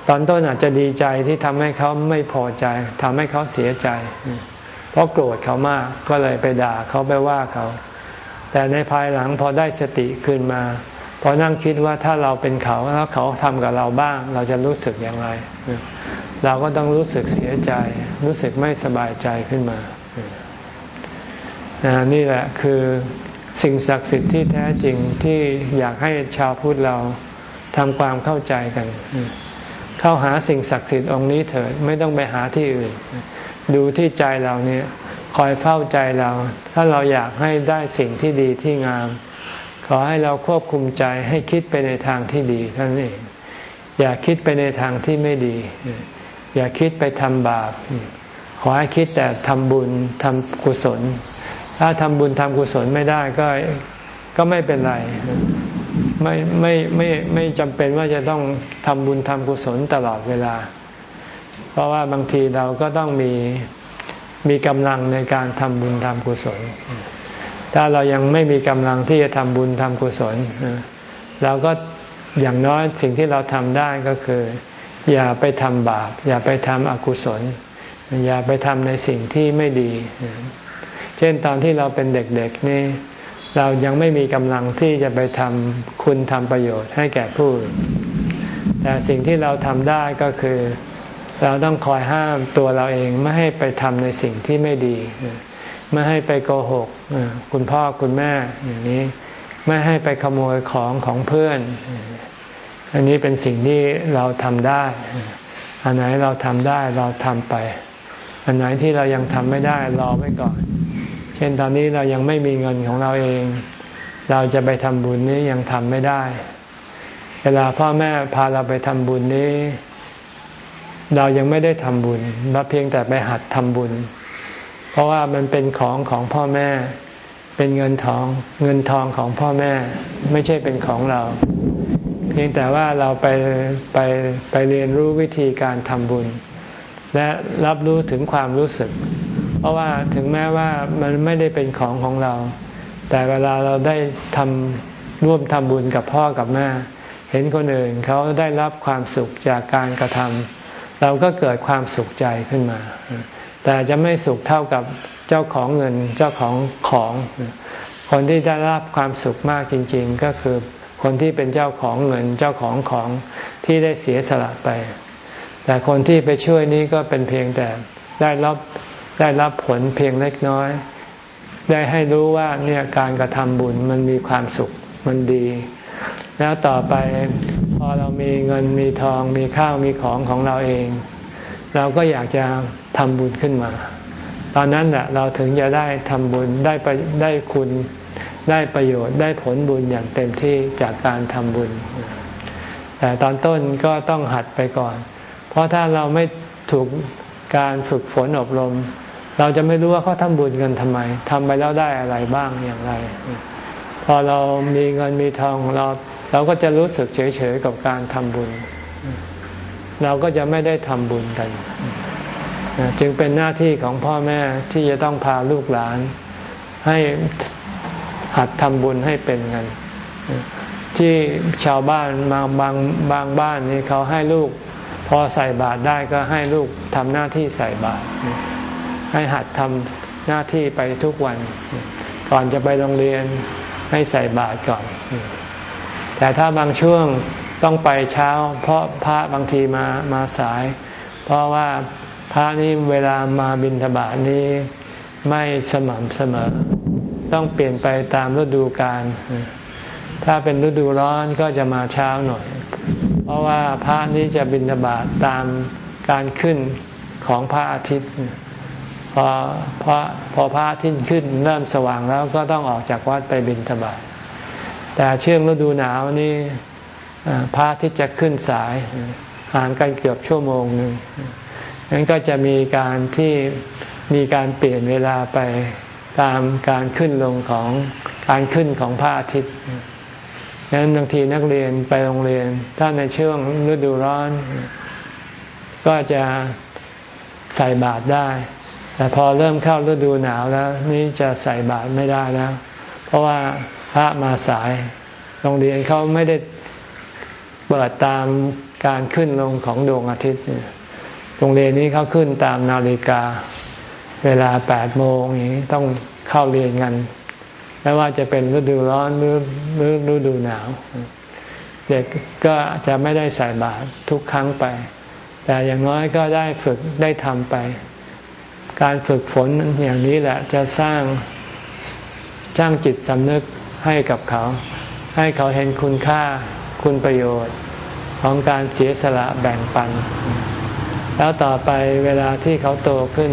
ตอนต้นอาจจะดีใจที่ทำให้เขาไม่พอใจทำให้เขาเสียใจ เพราะโกรธเขามากก็เลยไปด่าเขาไปว่าเขา แต่ในภายหลังพอได้สติขึ้นมา พอนั่งคิดว่าถ้าเราเป็นเขาแล้วเขาทำกับเราบ้าง เราจะรู้สึกอย่างไร เราก็ต้องรู้สึกเสียใจ รู้สึกไม่สบายใจขึ้นมา นี่แหละคือสิ่งศักดิ์สิทธิ์ที่แท้จริงที่อยากให้ชาวพุทธเราทำความเข้าใจกัน เข้าหาสิ่งศักดิ์สิทธิ์องค์นี้เถิดไม่ต้องไปหาที่อื่น ดูที่ใจเราเนี่ยคอยเฝ้าใจเรา ถ้าเราอยากให้ได้สิ่งที่ดีที่งาม ขอให้เราควบคุมใจให้คิดไปในทางที่ดีท่านเองอย่าคิดไปในทางที่ไม่ดี อย่าคิดไปทำบาป ขอให้คิดแต่ทำบุญทำกุศล ถ้าทำบุญทำกุศลไม่ได้ก็ก็ไม่เป็นไร ไม่ไม่ไม่ไม่จำเป็นว่าจะต้องทำบุญทำกุศลตลอดเวลา เพราะว่าบางทีเราก็ต้องมีมีกำลังในการทำบุญทำกุศล ถ้าเรายังไม่มีกำลังที่จะทำบุญทำกุศลเราก็อย่างน้อยสิ่งที่เราทำได้ก็คือ อย่าไปทำบาป อย่าไปทำอกุศล อย่าไปทำในสิ่งที่ไม่ดี เช่นตอนที่เราเป็นเด็กๆนี่เรายังไม่มีกำลังที่จะไปทำคุณทำประโยชน์ให้แก่ผู้อื่นแต่สิ่งที่เราทำได้ก็คือ เราต้องคอยห้ามตัวเราเองไม่ให้ไปทำในสิ่งที่ไม่ดี ไม่ให้ไปโกหกคุณพ่อคุณแม่อย่างนี้ ไม่ให้ไปขโมยของของเพื่อน อันนี้เป็นสิ่งที่เราทำได้ อันไหนเราทำได้เราทำไป อันไหนที่เรายังทำไม่ได้รอไว้ก่อน เช่นตอนนี้เรายังไม่มีเงินของเราเอง เราจะไปทำบุญนี้ยังทำไม่ได้ เวลาพ่อแม่พาเราไปทำบุญนี้ เรายังไม่ได้ทำบุญเราเพียงแต่ไปหัดทำบุญ เพราะว่ามันเป็นของของพ่อแม่ เป็นเงินทอง เงินทองของพ่อแม่ ไม่ใช่เป็นของเรา เพียงแต่ว่าเราไปไปไปเรียนรู้วิธีการทำบุญ และรับรู้ถึงความรู้สึก เพราะว่าถึงแม้ว่ามันไม่ได้เป็นของของเรา แต่เวลาเราได้ทำร่วมทำบุญกับพ่อกับแม่เห็นคนอื่นเขาได้รับความสุขจากการกระทำเราก็เกิดความสุขใจขึ้นมา แต่จะไม่สุขเท่ากับเจ้าของเงินเจ้าของของ คนที่ได้รับความสุขมากจริง ๆ ก็คือคนที่เป็นเจ้าของเงินเจ้าของของที่ได้เสียสละไป แต่คนที่ไปช่วยนี้ก็เป็นเพียงแต่ได้รับได้รับผลเพียงเล็กน้อย ได้ให้รู้ว่าเนี่ยการกระทำบุญมันมีความสุขมันดี แล้วต่อไปพอเรามีเงินมีทองมีข้าวมีของของเราเอง เราก็อยากจะ ทำบุญขึ้นมา ตอนนั้นแหละเราถึงจะได้ทำบุญได้ไปได้คุณได้ประโยชน์ได้ผลบุญอย่างเต็มที่จากการทำบุญ แต่ตอนต้นก็ต้องหัดไปก่อน เพราะถ้าเราไม่ถูกการฝึกฝนอบรม เราจะไม่รู้ว่าเขาทำบุญกันทำไมทำไปแล้วได้อะไรบ้างอย่างไร พอเรามีเงินมีทองเราเราก็จะรู้สึกเฉยๆกับการทำบุญ เราก็จะไม่ได้ทำบุญกัน จึงเป็นหน้าที่ของพ่อแม่ที่จะต้องพาลูกหลาน ให้หัดทำบุญให้เป็นกัน ที่ชาวบ้านบางบางบางบ้านนี่เขาให้ลูก พอใส่บาตรได้ก็ให้ลูกทำหน้าที่ใส่บาตรให้หัดทำหน้าที่ไปทุกวัน ก่อนจะไปโรงเรียนให้ใส่บาตรก่อน แต่ถ้าบางช่วงต้องไปเช้า เพราะพระบางทีมามาสาย เพราะว่า ระนี่เวลามาบิณฑบาตนี้ไม่สม่ำเสมอ ต้องเปลี่ยนไปตามฤดูกาลถ้าเป็นฤดูร้อนก็จะมาเช้าหน่อย เพราะว่าพระนี้จะบินบาตตามการขึ้นของพระอาทิตย์พอพอพอพระอาทิตย์ขึ้นเริ่มสว่างแล้วก็ต้องออกจากวัดไปบินทบาทแต่เชื่องฤดูหนาวนี่พระอาทิตย์จะขึ้นสายห่างกันเกือบชั่วโมงหนึ่ง นั้นก็จะมีการที่มีการเปลี่ยนเวลาไปตามการขึ้นลงของการขึ้นของพระอาทิตย์ดังนั้นบางทีนักเรียนไปโรงเรียน ถ้าในช่วงฤดูร้อน ก็จะใส่บาตรได้ แต่พอเริ่มเข้าฤดูหนาวแล้ว นี่จะใส่บาตรไม่ได้แล้ว เพราะว่าพระมาสาย โรงเรียนเขาไม่ได้เปิดตามการขึ้นลงของดวงอาทิตย์ โรงเรียนนี้เขาขึ้นตามนาฬิกา เวลาแปดโมงอย่างนี้ต้องเข้าเรียนกันไม่ว่าจะเป็นฤดูร้อนหรือฤดูหนาว เด็กก็จะไม่ได้ใส่บาตรทุกครั้งไป แต่อย่างน้อยก็ได้ฝึกได้ทำไป การฝึกฝนอย่างนี้แหละจะสร้างจ้างจิตสำนึกให้กับเขา ให้เขาเห็นคุณค่าคุณประโยชน์ของการเสียสละแบ่งปัน แล้วต่อไปเวลาที่เขาโตขึ้น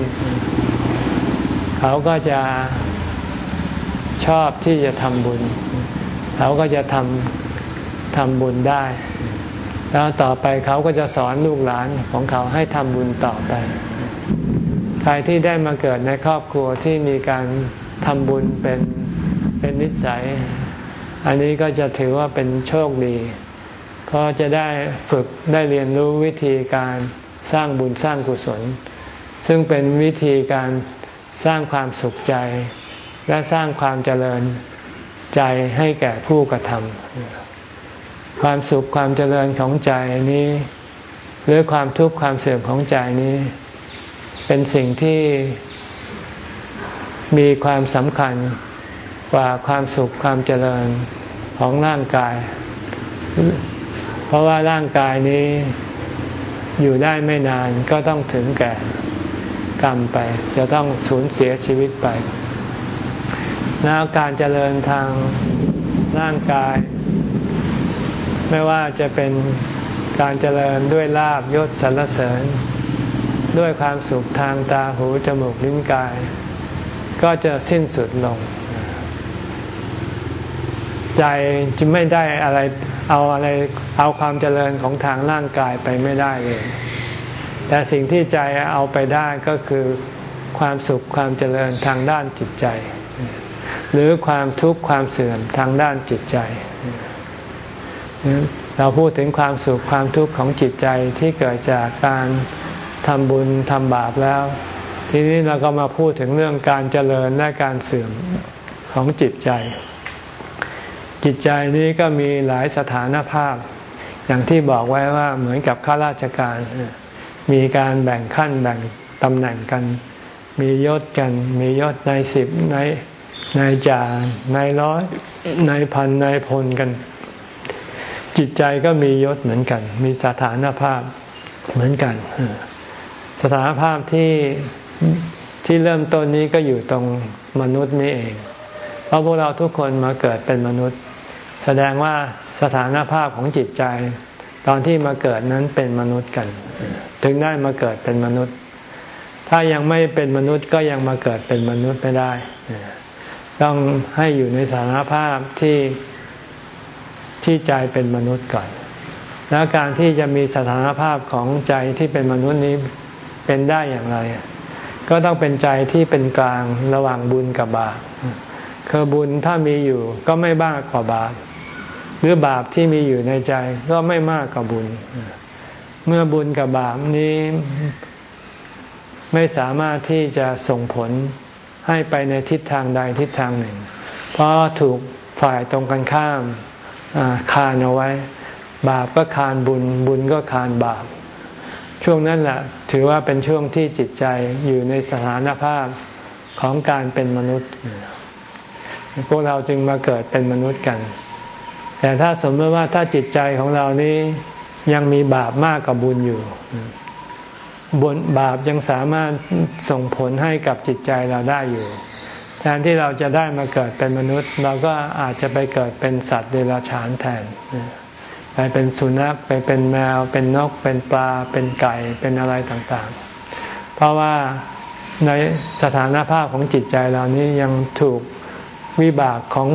เขาก็จะชอบที่จะทำบุญ เขาก็จะทำทำบุญได้ แล้วต่อไปเขาก็จะสอนลูกหลานของเขาให้ทำบุญต่อไป ใครที่ได้มาเกิดในครอบครัวที่มีการทำบุญเป็นเป็นนิสัย อันนี้ก็จะถือว่าเป็นโชคดี เพราะจะได้ฝึกได้เรียนรู้วิธีการ สร้างบุญสร้างกุศล ซึ่งเป็นวิธีการสร้างความสุขใจ และสร้างความเจริญใจให้แก่ผู้กระทำความสุขความเจริญของใจนี้ หรือความทุกข์ความเสื่อมของใจนี้ เป็นสิ่งที่มีความสำคัญกว่าความสุขความเจริญของร่างกาย เพราะว่าร่างกายนี้ อยู่ได้ไม่นานก็ต้องถึงแก่กรรมไป จะต้องสูญเสียชีวิตไปแล้วการเจริญทางร่างกาย ไม่ว่าจะเป็นการเจริญด้วยลาบยศสรรเสริญ ด้วยความสุขทางตาหูจมูกลิ้นกาย ก็จะสิ้นสุดลง ใจจะไม่ได้อะไรเอาอะไรเอาความเจริญของทางร่างกายไปไม่ได้เลย แต่สิ่งที่ใจเอาไปได้ก็คือความสุขความเจริญทางด้านจิตใจ หรือความทุกข์ความเสื่อมทางด้านจิตใจเราพูดถึงความสุขความทุกข์ของจิตใจที่เกิดจากการททำบุญทำบาปแล้ว ทีนี้เราก็มาพูดถึงเรื่องการเจริญและการเสื่อมของจิตใจ จิตใจนี้ก็มีหลายสถานภาพ อย่างที่บอกไว้ว่าเหมือนกับข้าราชการ มีการแบ่งขั้นแบ่งตำแหน่งกัน มียศกัน มียศในสิบในในจ่าในร้อยในพันในพลกัน จิตใจก็มียศเหมือนกัน มีสถานภาพเหมือนกัน สถานภาพที่ที่เริ่มต้นนี้ก็อยู่ตรงมนุษย์นี่เอง เพราะพวกเราทุกคนมาเกิดเป็นมนุษย์ แสดงว่าสถานภาพของจิตใจ ตอนที่มาเกิดนั้นเป็นมนุษย์กัน ถึงได้มาเกิดเป็นมนุษย์ ถ้ายังไม่เป็นมนุษย์ก็ยังมาเกิดเป็นมนุษย์ไม่ได้ ต้องให้อยู่ในสถานภาพที่ที่ใจเป็นมนุษย์ก่อน แล้วการที่จะมีสถานภาพของใจที่เป็นมนุษย์นี้เป็นได้อย่างไร ก็ต้องเป็นใจที่เป็นกลางระหว่างบุญกับบาปคือบุญถ้ามีอยู่ก็ไม่มากว่าบาป หรือบาปที่มีอยู่ในใจก็ไม่มากกว่าบุญ เมื่อบุญกับบาปนี้ไม่สามารถที่จะส่งผลให้ไปในทิศทางใดทิศทางหนึ่ง เพราะถูกฝ่ายตรงกันข้ามคานเอาไว้ บาปก็คานบุญ บุญก็คานบาป ช่วงนั้นแหละถือว่าเป็นช่วงที่จิตใจอยู่ในสถานภาพของการเป็นมนุษย์ พวกเราจึงมาเกิดเป็นมนุษย์กัน แต่ถ้าสมมติว่าถ้าจิตใจของเรานี้ยังมีบาปมากกว่าบุญอยู่บุญบาปยังสามารถส่งผลให้กับจิตใจเราได้อยู่ แทนที่เราจะได้มาเกิดเป็นมนุษย์ เราก็อาจจะไปเกิดเป็นสัตว์เดรัจฉานแทนไปเป็นสุนัขไปเป็นแมว เป็นนก เป็นปลา เป็นไก่เป็นอะไรต่างๆ เพราะว่าในสถานภาพของจิตใจเรานี้ยังถูกวิบากของ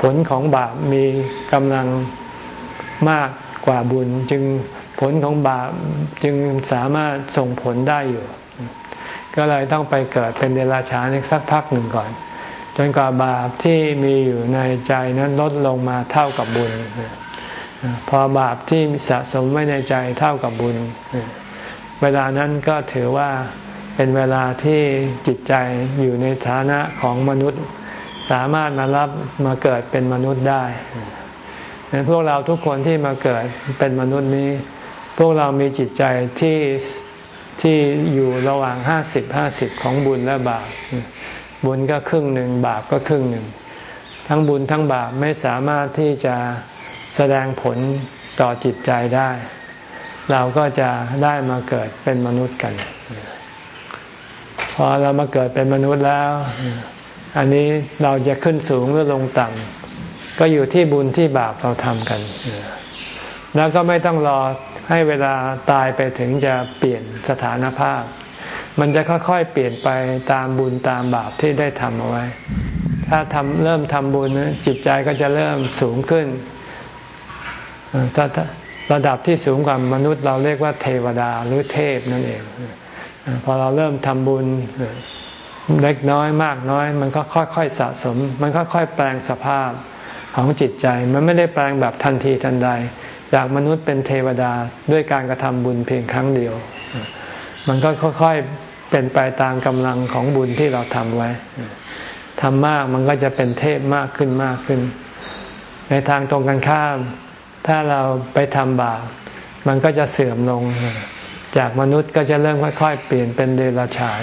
ผลของบาปมีกำลังมากกว่าบุญ จึงผลของบาปจึงสามารถส่งผลได้อยู่ ก็เลยต้องไปเกิดเป็นเดรัจฉานอีกสักพักหนึ่งก่อน จนกว่าบาปที่มีอยู่ในใจนั้นลดลงมาเท่ากับบุญ พอบาปที่สะสมไว้ในใจเท่ากับบุญ เวลานั้นก็ถือว่าเป็นเวลาที่จิตใจอยู่ในฐานะของมนุษย์ สามารถมารับมาเกิดเป็นมนุษย์ได้ดังพวกเราทุกคนที่มาเกิดเป็นมนุษย์นี้ พวกเรามีจิตใจที่ที่อยู่ระหว่างห้าสิบห้าสิบของบุญและบาปบุญก็ครึ่งหนึ่งบาปก็ครึ่งหนึ่ง ทั้งบุญทั้งบาปไม่สามารถที่จะแสดงผลต่อจิตใจได้ เราก็จะได้มาเกิดเป็นมนุษย์กัน พอเรามาเกิดเป็นมนุษย์แล้ว อันนี้เราจะขึ้นสูงหรือลงต่ำก็อยู่ที่บุญที่บาปเราทำกัน แล้วก็ไม่ต้องรอให้เวลาตายไปถึงจะเปลี่ยนสถานภาพ มันจะค่อยๆเปลี่ยนไปตามบุญตามบาปที่ได้ทำเอาไว้ ถ้าทำเริ่มทำบุญจิตใจก็จะเริ่มสูงขึ้นระดับที่สูงกว่ามนุษย์เราเรียกว่าเทวดาหรือเทพนั่นเอง พอเราเริ่มทำบุญ เล็กน้อยมากน้อย มันก็ค่อยๆสะสม มันก็ค่อยแปลงสภาพของจิตใจ มันไม่ได้แปลงแบบทันทีทันใด จากมนุษย์เป็นเทวดาด้วยการกระทำบุญเพียงครั้งเดียว มันก็ค่อยๆเป็นไปตามกำลังของบุญที่เราทำไว้ทำมากมันก็จะเป็นเทพมากขึ้นมากขึ้น ในทางตรงกันข้าม ถ้าเราไปทำบาปมันก็จะเสื่อมลง จากมนุษย์ก็จะเริ่มค่อย ๆ เปลี่ยนเป็นเดรัจฉาน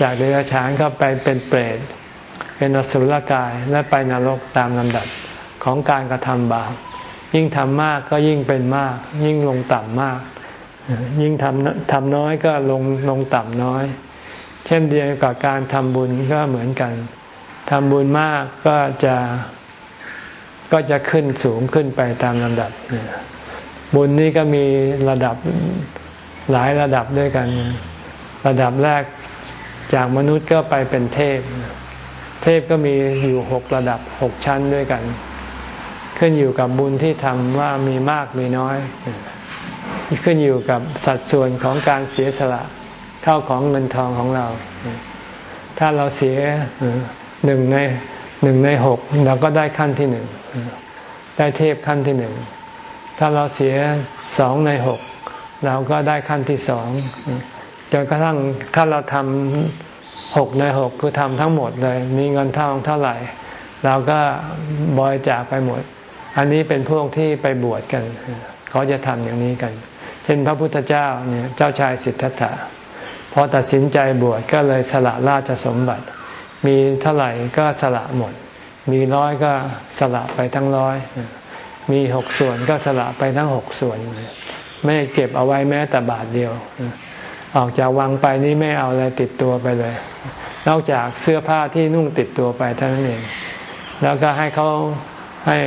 จากเดรัจฉานก็ไปเป็นเปรตเป็นอสุรกายและไปนรกตามลำดับของการกระทำบาปยิ่งทำมากก็ยิ่งเป็นมาก ยิ่งลงต่ำมาก ยิ่งทำทำน้อยก็ลงลงต่ำน้อย เช่นเดียวกับการทำบุญก็เหมือนกันทำบุญมากก็จะก็จะขึ้นสูงขึ้นไปตามลำดับ บุญนี้ก็มีระดับหลายระดับด้วยกัน ระดับแรก จากมนุษย์ก็ไปเป็นเทพ เทพก็มีอยู่หกระดับหกชั้นด้วยกัน ขึ้นอยู่กับบุญที่ทำว่ามีมากมีน้อย ขึ้นอยู่กับสัดส่วนของการเสียสละเข้าของเงินทองของเรา ถ้าเราเสียหนึ่งในหนึ่งในหกเราก็ได้ขั้นที่หนึ่งได้เทพขั้นที่หนึ่งถ้าเราเสียสองในหกเราก็ได้ขั้นที่สอง จนกระทั่งถ้าเราทำหกในหกคือทำทั้งหมดเลย มีเงินเทองเท่าไหร่ เราก็บริจาคไปหมด อันนี้เป็นพวกที่ไปบวชกัน เขาจะทำอย่างนี้กัน เช่นพระพุทธเจ้าเนี่ยเจ้าชายสิทธัตถะพอตัดสินใจบวชก็เลยสละราชสมบัติ มีเท่าไหร่ก็สละหมด มีร้อยก็สละไปทั้งร้อย มีหกส่วนก็สละไปทั้งหกส่วน ไม่เก็บเอาไว้แม้แต่บาทเดียว ออกจากวังไปนี่ไม่เอาอะไรติดตัวไปเลย นอกจากเสื้อผ้าที่นุ่งติดตัวไปเท่านั้นเอง แล้วก็ให้เขาให้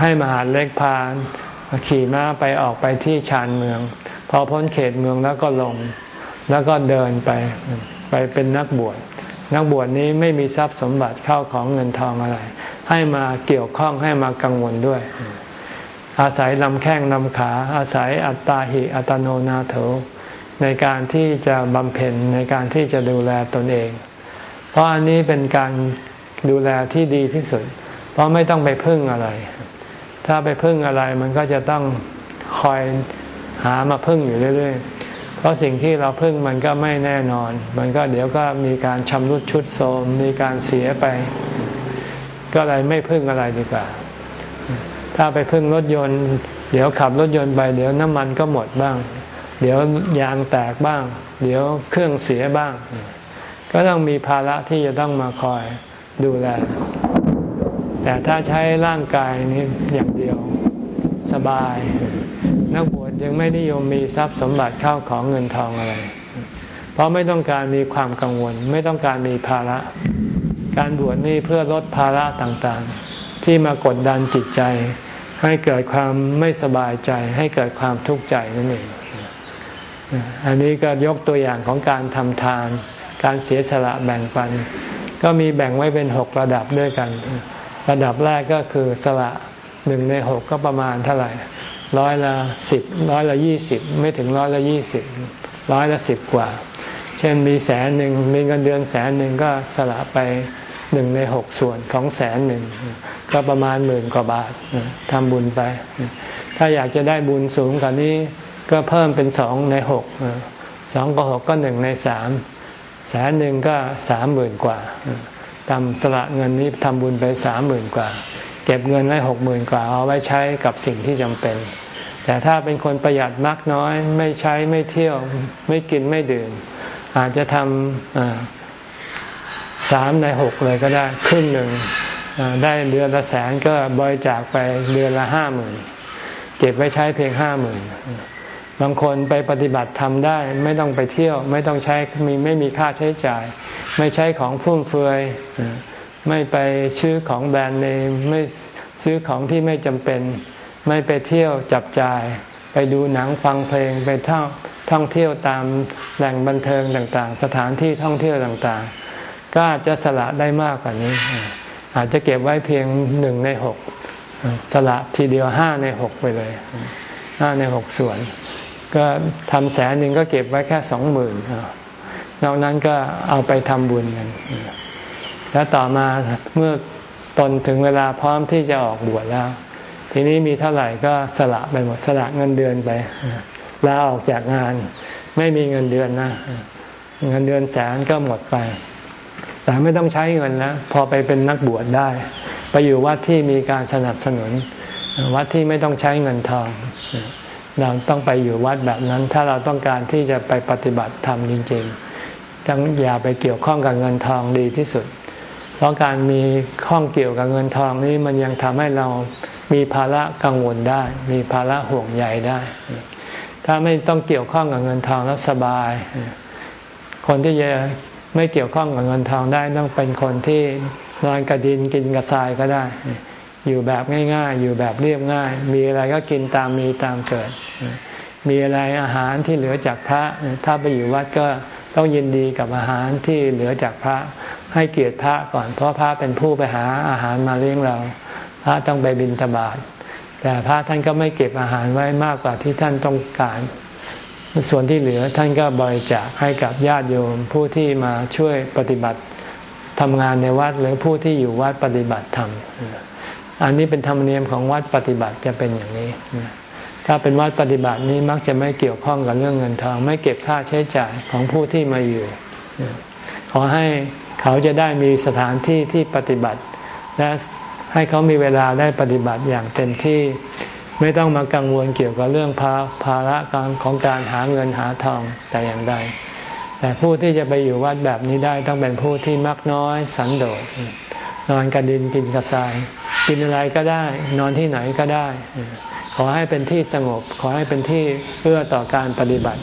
ให้มหาเล็กพาขี่ม้าไปออกไปที่ชานเมือง พอพ้นเขตเมืองแล้วก็ลง แล้วก็เดินไปไปเป็นนักบวชนักบวชนี้ไม่มีทรัพย์สมบัติเข้าของเงินทองอะไร ให้มาเกี่ยวข้องให้มากังวลด้วย อาศัยลำแข้งลำขา อาศัยอัตตาหิอัตโนนาโถ ในการที่จะบำเพ็ญในการที่จะดูแลตนเอง เพราะอันนี้เป็นการดูแลที่ดีที่สุด เพราะไม่ต้องไปพึ่งอะไร ถ้าไปพึ่งอะไรมันก็จะต้องคอยหามาพึ่งอยู่เรื่อย ๆ เพราะสิ่งที่เราพึ่งมันก็ไม่แน่นอน มันก็เดี๋ยวก็มีการชำรุดชุดโทรมมีการเสียไป ก็เลยไม่พึ่งอะไรดีกว่า ถ้าไปพึ่งรถยนต์ เดี๋ยวขับรถยนต์ไป เดี๋ยวน้ำมันก็หมดบ้าง เดี๋ยวยางแตกบ้าง เดี๋ยวเครื่องเสียบ้าง ก็ต้องมีภาระที่จะต้องมาคอยดูแล แต่ถ้าใช้ร่างกายนี้อย่างเดียวสบาย นักบวชยังไม่นิยมมีทรัพย์สมบัติเข้าของเงินทองอะไร เพราะไม่ต้องการมีความกังวล ไม่ต้องการมีภาระ การบวชนี่เพื่อลดภาระต่างๆ ที่มากดดันจิตใจ ให้เกิดความไม่สบายใจ ให้เกิดความทุกข์ใจนั่นเอง อันนี้ก็ยกตัวอย่างของการทำทาน การเสียสละแบ่งปัน ก็มีแบ่งไว้เป็นหกระดับด้วยกัน ระดับแรกก็คือสละหนึ่งในหกก็ประมาณเท่าไหร่ร้อยละสิบร้อยละยี่สิบไม่ถึงร้อยละยี่สิบร้อยละสิบกว่า เช่นมีแสนหนึ่งมีเงินเดือนแสนหนึ่งก็สละไปหนึ่งในหกส่วนของแสนหนึ่งก็ประมาณหมื่นกว่าบาททำบุญไป ถ้าอยากจะได้บุญสูงกว่านี้ ก็เพิ่มเป็นสองในหกสองกับหกก็หนึ่งในสามแสนหนึ่งก็สามหมื่นกว่าทำสละเงินนี้ทำบุญไปสามหมื่นกว่า เก็บเงินไว้หกหมื่นกว่า เอาไว้ใช้กับสิ่งที่จำเป็น แต่ถ้าเป็นคนประหยัดมากน้อย ไม่ใช้ไม่เที่ยว ไม่กินไม่ดื่ม อาจจะทำสามในหกเลยก็ได้ครึ่งหนึ่งได้เดือนละแสนก็บริจาคไปเดือนละห้าหมื่นเก็บไว้ใช้เพียงห้าหมื่น บางคนไปปฏิบัติทำได้ ไม่ต้องไปเที่ยว ไม่ต้องใช้มีไม่มีค่าใช้จ่าย ไม่ใช้ของฟุ่มเฟือยไม่ไปซื้อของแบรนด์เนมไม่ซื้อของที่ไม่จำเป็น ไม่ไปเที่ยวจับจ่าย ไปดูหนังฟังเพลงไปท่องท่องเที่ยวตามแหล่งบันเทิงต่างๆ สถานที่ท่องเที่ยวต่างๆ ก็อาจจะสละได้มากกว่านี้ อาจจะเก็บไว้เพียงหนึ่งในหกสละทีเดียวห้าในหกไปเลยห้าในหกส่วน ก็ทำแสนหนึ่งก็เก็บไว้แค่สองหมื่นนอกนั้นก็เอาไปทำบุญกัน แล้วต่อมาเมื่อตนถึงเวลาพร้อมที่จะออกบวชแล้ว ทีนี้มีเท่าไหร่ก็สละไปหมดสละเงินเดือนไปลาออกจากงานไม่มีเงินเดือนนะเงินเดือนแสนก็หมดไป แต่ไม่ต้องใช้เงินแล้วพอไปเป็นนักบวชได้ ไปอยู่วัดที่มีการสนับสนุน วัดที่ไม่ต้องใช้เงินทอง เราต้องไปอยู่วัดแบบนั้น ถ้าเราต้องการที่จะไปปฏิบัติธรรมจริงๆต้องอย่าไปเกี่ยวข้องกับเงินทองดีที่สุด เพราะการมีข้องเกี่ยวกับเงินทองนี้มันยังทำให้เรามีภาระกังวลได้ มีภาระห่วงใยได้ ถ้าไม่ต้องเกี่ยวข้องกับเงินทองแล้วสบาย คนที่จะไม่เกี่ยวข้องกับเงินทองได้ต้องเป็นคนที่นอนกระดินกินกระทรายก็ได้ อยู่แบบง่ายๆ อยู่แบบเรียบง่าย มีอะไรก็กินตามมีตามเกิด มีอะไรอาหารที่เหลือจากพระ ถ้าไปอยู่วัดก็ต้องยินดีกับอาหารที่เหลือจากพระ ให้เกียรติพระก่อน เพราะพระเป็นผู้ไปหาอาหารมาเลี้ยงเรา พระต้องไปบิณฑบาต แต่พระท่านก็ไม่เก็บอาหารไว้มากกว่าที่ท่านต้องการ ส่วนที่เหลือท่านก็บริจาคให้กับญาติโยมผู้ที่มาช่วยปฏิบัติทำงานในวัดหรือผู้ที่อยู่วัดปฏิบัติธรรม อันนี้เป็นธรรมเนียมของวัดปฏิบัติจะเป็นอย่างนี้ ถ้าเป็นวัดปฏิบัตินี้มักจะไม่เกี่ยวข้องกับเรื่องเงินทอง ไม่เก็บค่าใช้จ่ายของผู้ที่มาอยู่ ขอให้เขาจะได้มีสถานที่ที่ปฏิบัติ และให้เขามีเวลาได้ปฏิบัติอย่างเต็มที่ ไม่ต้องมากังวลเกี่ยวกับเรื่องภาภาระการของการหาเงินหาทองแต่อย่างใด แต่ผู้ที่จะไปอยู่วัดแบบนี้ได้ต้องเป็นผู้ที่มักน้อยสันโดษนอนกระดินกินกระสาย กินอะไรก็ได้ นอนที่ไหนก็ได้ ขอให้เป็นที่สงบ ขอให้เป็นที่เอื้อต่อการปฏิบัติ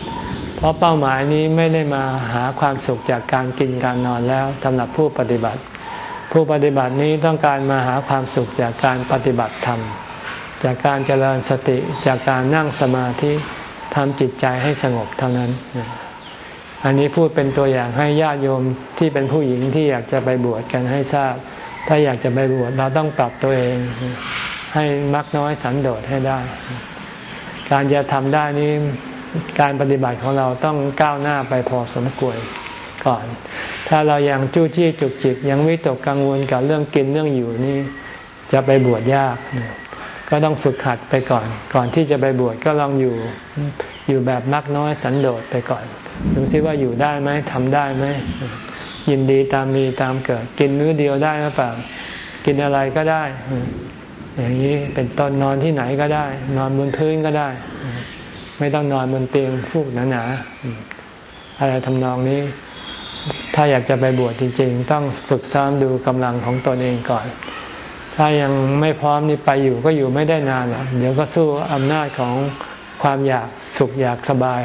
เพราะเป้าหมายนี้ไม่ได้มาหาความสุขจากการกินการนอนแล้วสำหรับผู้ปฏิบัติ ผู้ปฏิบัตินี้ต้องการมาหาความสุขจากการปฏิบัติธรรม จากการเจริญสติจากการนั่งสมาธิทำจิตใจให้สงบเท่านั้น อันนี้พูดเป็นตัวอย่างให้ญาติโยมที่เป็นผู้หญิงที่อยากจะไปบวชกันให้ทราบ ถ้าอยากจะไปบวชเราต้องปรับตัวเอง ให้มักน้อยสันโดษให้ได้ การจะทำได้นี้การปฏิบัติของเราต้องก้าวหน้าไปพอสมควรก่อน ถ้าเรายังจู้จี้จุกจิกยังวิตกกังวลกับเรื่องกินเรื่องอยู่นี่จะไปบวชยาก ก็ต้องฝึกหัดไปก่อน ก่อนที่จะไปบวชก็ลองอยู่ อยู่แบบนักน้อยสันโดษไปก่อน ดูซิว่าอยู่ได้ไหมทำได้ไหม ยินดีตามมีตามเกิด กินมื้อเดียวได้หรือเปล่า กินอะไรก็ได้ อย่างนี้เป็นตอนนอนที่ไหนก็ได้ นอนบนพื้นก็ได้ ไม่ต้องนอนบนเตียงฟูกหนาๆ อะไรทำนองนี้ ถ้าอยากจะไปบวชจริง ๆ ต้องฝึกซ้อมดูกำลังของตนเองก่อนถ้ายังไม่พร้อมนี่ไปอยู่ก็อยู่ไม่ได้นานหรอกเดี๋ยวก็สู้อำนาจของ ความอยากสุขอยากสบาย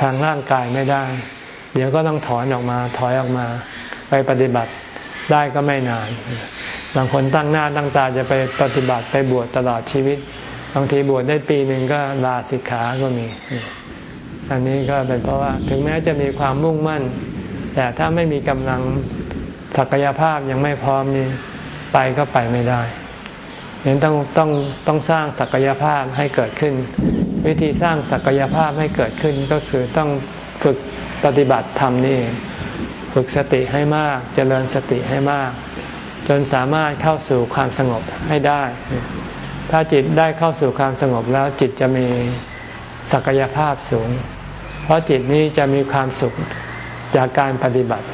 ทางร่างกายไม่ได้ เดี๋ยวก็ต้องถอนออกมาถอยออกมา ไปปฏิบัติได้ก็ไม่นาน บางคนตั้งหน้าตั้งตาจะไปปฏิบัติไปบวชตลอดชีวิต บางทีบวชได้ปีหนึ่งก็ลาสิกขาก็มี อันนี้ก็เป็นเพราะว่าถึงแม้จะมีความมุ่งมั่น แต่ถ้าไม่มีกำลังศักยภาพยังไม่พร้อมนี่ไปก็ไปไม่ได้เห็นต้องต้องต้องสร้างศักยภาพให้เกิดขึ้น วิธีสร้างศักยภาพให้เกิดขึ้นก็คือต้องฝึกปฏิบัติธรรมนี่ฝึกสติให้มากเจริญสติให้มาก จนสามารถเข้าสู่ความสงบให้ได้ ถ้าจิตได้เข้าสู่ความสงบแล้วจิตจะมีศักยภาพสูง เพราะจิตนี้จะมีความสุขจากการปฏิบัติ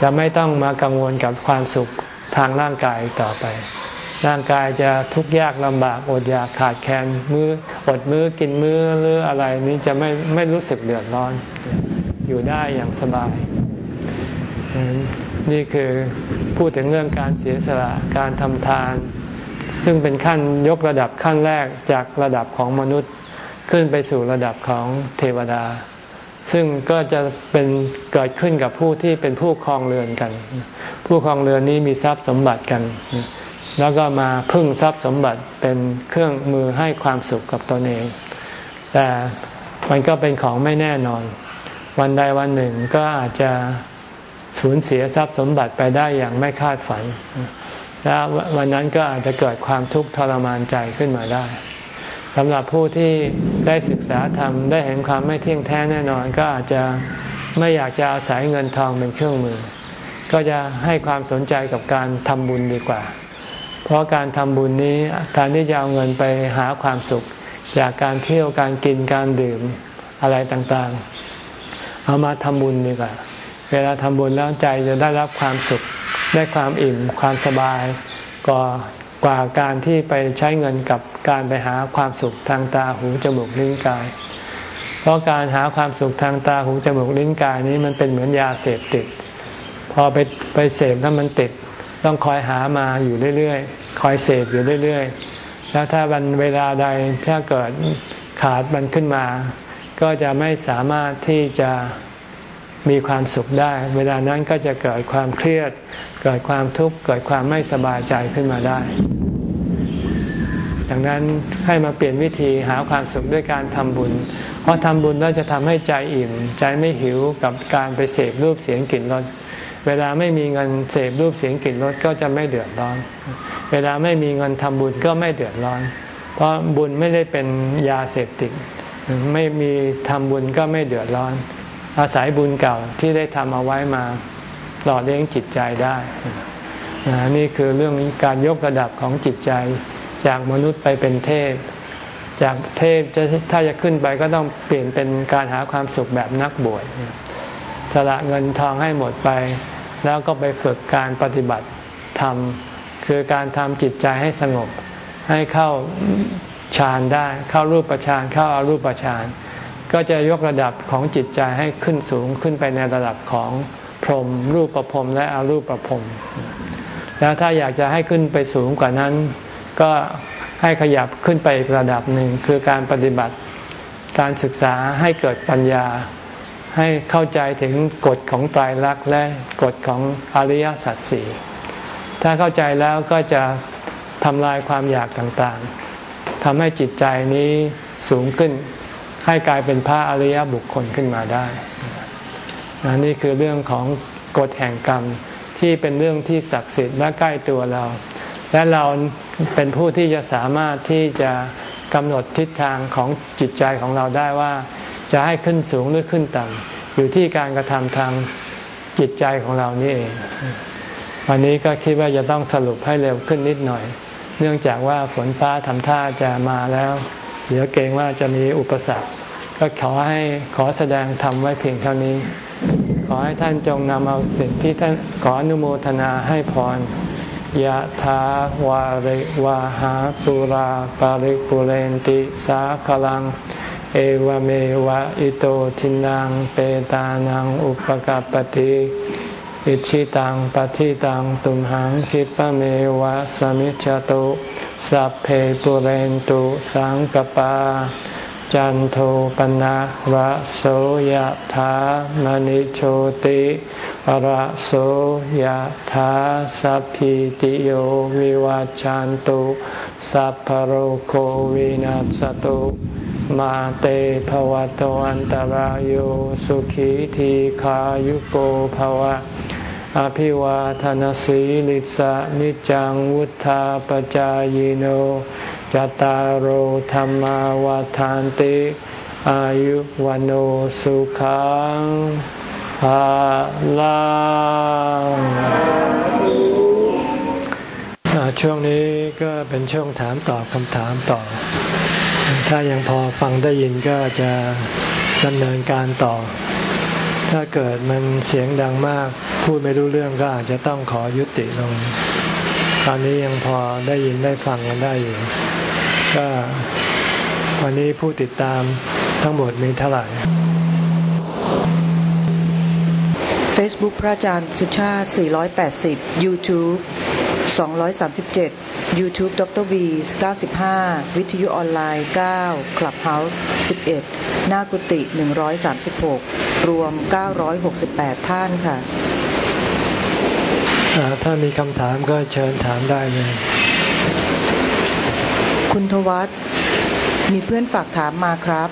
จะไม่ต้องมากังวลกับความสุขทางร่างกายต่อไป ร่างกายจะทุกข์ยากลำบากอดอยากขาดแคลนมือ้ออดมื้อกินมื้อหรืออะไรนี้จะไม่ไม่รู้สึกเดือดร้อน อยู่ได้อย่างสบาย นี่คือพูดถึงเรื่องการเสียสละการทำทาน ซึ่งเป็นขั้นยกระดับขั้นแรกจากระดับของมนุษย์ขึ้นไปสู่ระดับของเทวดา ซึ่งก็จะเป็นเกิดขึ้นกับผู้ที่เป็นผู้ครองเรือนกัน ผู้ครองเรือนนี้มีทรัพย์สมบัติกัน แล้วก็มาพึ่งทรัพย์สมบัติเป็นเครื่องมือให้ความสุขกับตนเอง แต่มันก็เป็นของไม่แน่นอน วันใดวันหนึ่งก็อาจจะสูญเสียทรัพย์สมบัติไปได้อย่างไม่คาดฝัน แล้ววันนั้นก็อาจจะเกิดความทุกข์ทรมานใจขึ้นมาได้สำหรับผู้ที่ได้ศึกษาธรรมได้เห็นความไม่เที่ยงแท้แน่นอน ก็อาจจะไม่อยากจะอาศัยเงินทองเป็นเครื่องมือ ก็จะให้ความสนใจกับการทำบุญดีกว่า ราะการทำบุญนี้การที่จะเอาเงินไปหาความสุข จากการเที่ยวการกินการดื่มอะไรต่างๆ เอามาทำบุญดีกว่า เวลาทำบุญแล้วใจจะได้รับความสุข ได้ความอิ่มความสบายกว่ากว่าการที่ไปใช้เงินกับการไปหาความสุขทางตาหูจมูกลิ้นกาย เพราะการหาความสุขทางตาหูจมูกลิ้นกายนี้มันเป็นเหมือนยาเสพติด พอไปไปเสพถ้ามันติด ต้องคอยหามาอยู่เรื่อยๆ คอยเสพอยู่เรื่อยๆ แล้วถ้าวันเวลาใดถ้าเกิดขาดมันขึ้นมา ก็จะไม่สามารถที่จะมีความสุขได้ เวลานั้นก็จะเกิดความเครียด เกิดความทุกข์ เกิดความไม่สบายใจขึ้นมาได้ ดังนั้นให้มาเปลี่ยนวิธีหาความสุขด้วยการทำบุญ เพราะทำบุญแล้วจะทำให้ใจอิ่ม ใจไม่หิวกับการไปเสพรูปเสียงกลิ่นรส เวลาไม่มีเงินเสพรูปเสียงกลิ่นรสก็จะไม่เดือดร้อน เวลาไม่มีเงินทำบุญก็ไม่เดือดร้อน เพราะบุญไม่ได้เป็นยาเสพติด ไม่มีทำบุญก็ไม่เดือดร้อน อาศัยบุญเก่าที่ได้ทำเอาไว้มาหล่อเลี้ยงจิตใจได้นี่คือเรื่องการยกระดับของจิตใจ จากมนุษย์ไปเป็นเทพ จากเทพจะถ้าจะขึ้นไปก็ต้องเปลี่ยนเป็นการหาความสุขแบบนักบวช สละเงินทองให้หมดไป แล้วก็ไปฝึกการปฏิบัติธรรมคือการทำจิตใจให้สงบ ให้เข้าฌานได้ เข้ารูปฌานเข้าอารูปฌานก็จะยกระดับของจิตใจให้ขึ้นสูงขึ้นไปในระดับของพรหมรูปประพรมและอารูปประพรมแล้วถ้าอยากจะให้ขึ้นไปสูงกว่านั้น ก็ให้ขยับขึ้นไปอีกระดับหนึ่งคือการปฏิบัติการศึกษาให้เกิดปัญญา ให้เข้าใจถึงกฎของตายรักและกฎของอริยสัจสี่ถ้าเข้าใจแล้วก็จะทำลายความอยากต่างๆทำให้จิตใจนี้สูงขึ้น ให้กลายเป็นพระอริยบุคคลขึ้นมาได้นนี่คือเรื่องของกฎแห่งกรรมที่เป็นเรื่องที่ศักดิ์สิทธิ์และใกล้ตัวเรา และเราเป็นผู้ที่จะสามารถที่จะกำหนดทิศทางของจิตใจของเราได้ว่า จะให้ขึ้นสูงหรือขึ้นต่ำอยู่ที่การกระทำทางจิตใจของเรานี่เองวันนี้ก็คิดว่าจะต้องสรุปให้เร็วขึ้นนิดหน่อย เนื่องจากว่าฝนฟ้าทำท่าจะมาแล้ว เดี๋ยวเกรงว่าจะมีอุปสรรค ก็ขอให้ขอแสดงทำไว้เพียงเท่านี้ ขอให้ท่านจงนำเอาสิ่งที่ท่านขออนุโมทนาให้พรยะถาวาริวาหาปุราปาริปุเรนติสาคลัง เอวเมวะอิโตทินังเปตานังอุปกาปติอิชิตังปฏิตังตุมหังคิปะเมวะสมิจจตุสัพเพปุเรนตุสังกปา จันโทปนะระโสยธามณิโชติระโสยธาสัพพิติโยวิวาจันตุสัพพโรโควินัสตุมาเตภวะตวันตารโยสุขีทีขายุโกภวะ อภิวาทานสีลิสะนิจังวุธาปจายโน จตารโหธรรมวาทานติ อายุวันโอสุขังภาลังช่วงนี้ก็เป็นช่วงถามตอบคำถามต่อ ถ้ายังพอฟังได้ยินก็จะดำเนินการต่อ ถ้าเกิดมันเสียงดังมาก พูดไม่รู้เรื่องก็อาจจะต้องขอยุติลงตอนนี้ยังพอได้ยินได้ฟังกันได้อยู่ ก็วันนี้ผู้ติดตามทั้งหมดมีเท่าไหร่ Facebook พระอาจารย์สุชาติ 480 YouTube 237 YouTube ดร V 95 วิทยุออนไลน์ 9 Clubhouse 11 หน้ากุฏิ136 รวม 968 ท่านค่ะ ถ้ามีคำถามก็เชิญถามได้เลย คุณทวัตมีเพื่อนฝากถามมาครับ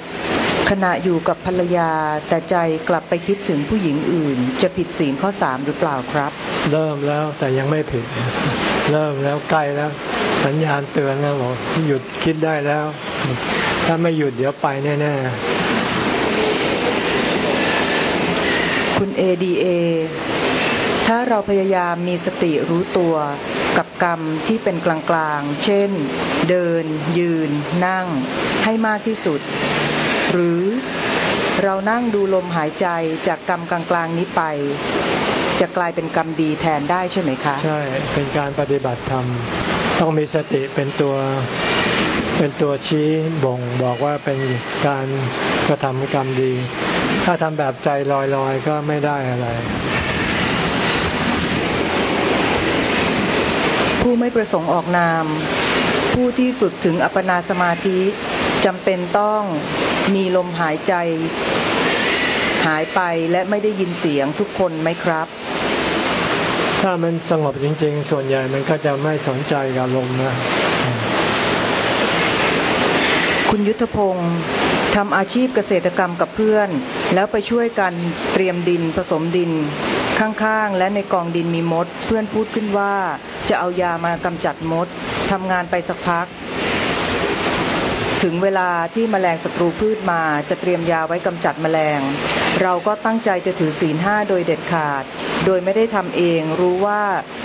ขณะอยู่กับภรรยาแต่ใจกลับไปคิดถึงผู้หญิงอื่น จะผิดศีลข้อสามหรือเปล่าครับ เริ่มแล้วแต่ยังไม่ผิด เริ่มแล้วใกล้แล้ว สัญญาณเตือนแล้วบอกหยุดคิดได้แล้ว ถ้าไม่หยุดเดี๋ยวไปแน่ๆคุณเอดีเอ ถ้าเราพยายามมีสติรู้ตัวกับกรรมที่เป็นกลางๆ เช่น เดิน ยืน นั่ง ให้มากที่สุด หรือเรานั่งดูลมหายใจจากกรรมกลางๆนี้ไป จะกลายเป็นกรรมดีแทนได้ใช่ไหมคะ ใช่ เป็นการปฏิบัติธรรม ต้องมีสติเป็นตัวเป็นตัวชี้บ่งบอกว่าเป็นการกระทำกรรมดี ถ้าทำแบบใจลอยๆก็ไม่ได้อะไร ผู้ไม่ประสงค์ออกนาม ผู้ที่ฝึกถึงอัปปนาสมาธิจำเป็นต้องมีลมหายใจ หายไปและไม่ได้ยินเสียงทุกคนไหมครับ ถ้ามันสงบจริง ๆ ส่วนใหญ่มันก็จะไม่สนใจกับลมนะคุณยุทธพงศ์ทำอาชีพเกษตรกรรมกับเพื่อน แล้วไปช่วยกันเตรียมดินผสมดิน ข้างๆ และในกองดินมีมด เพื่อนพูดขึ้นว่า จะเอายามากำจัดมดทำงานไปสักพัก ถึงเวลาที่มแมลงศัตรูพืชมาจะเตรียมยาไว้กำจัดมแมลง เราก็ตั้งใจจะถือศีลห้าโดยเด็ดขาด โดยไม่ได้ทำเองรู้ว่า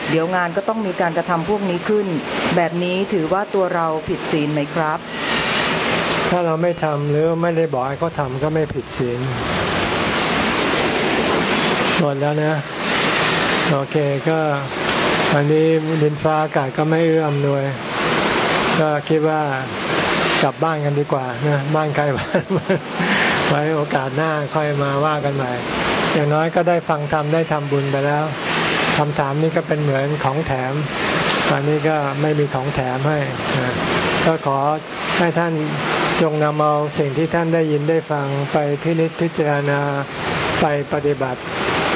เดี๋ยวงานก็ต้องมีการกระทำพวกนี้ขึ้น แบบนี้ถือว่าตัวเราผิดศีลไหมครับ ถ้าเราไม่ทำหรือไม่ได้บอกให้เขาทำก็ไม่ผิดศีลหมดแล้วนะ โอเคก็ วันนี้ดินฟ้าอากาศก็ไม่เอื้อมหน่วย ก็คิดว่ากลับบ้านกันดีกว่านะบ้านใครบ้านไว้โอกาสหน้าค่อยมาว่ากันใหม่ อย่างน้อยก็ได้ฟังธรรมได้ทำบุญไปแล้วคำถามนี้ก็เป็นเหมือนของแถมตอนนี้ก็ไม่มีของแถมให้ก็ขอให้ท่านจงนำเอาสิ่งที่ท่านได้ยินได้ฟังไปพินิจพิจารณาไปปฏิบัติ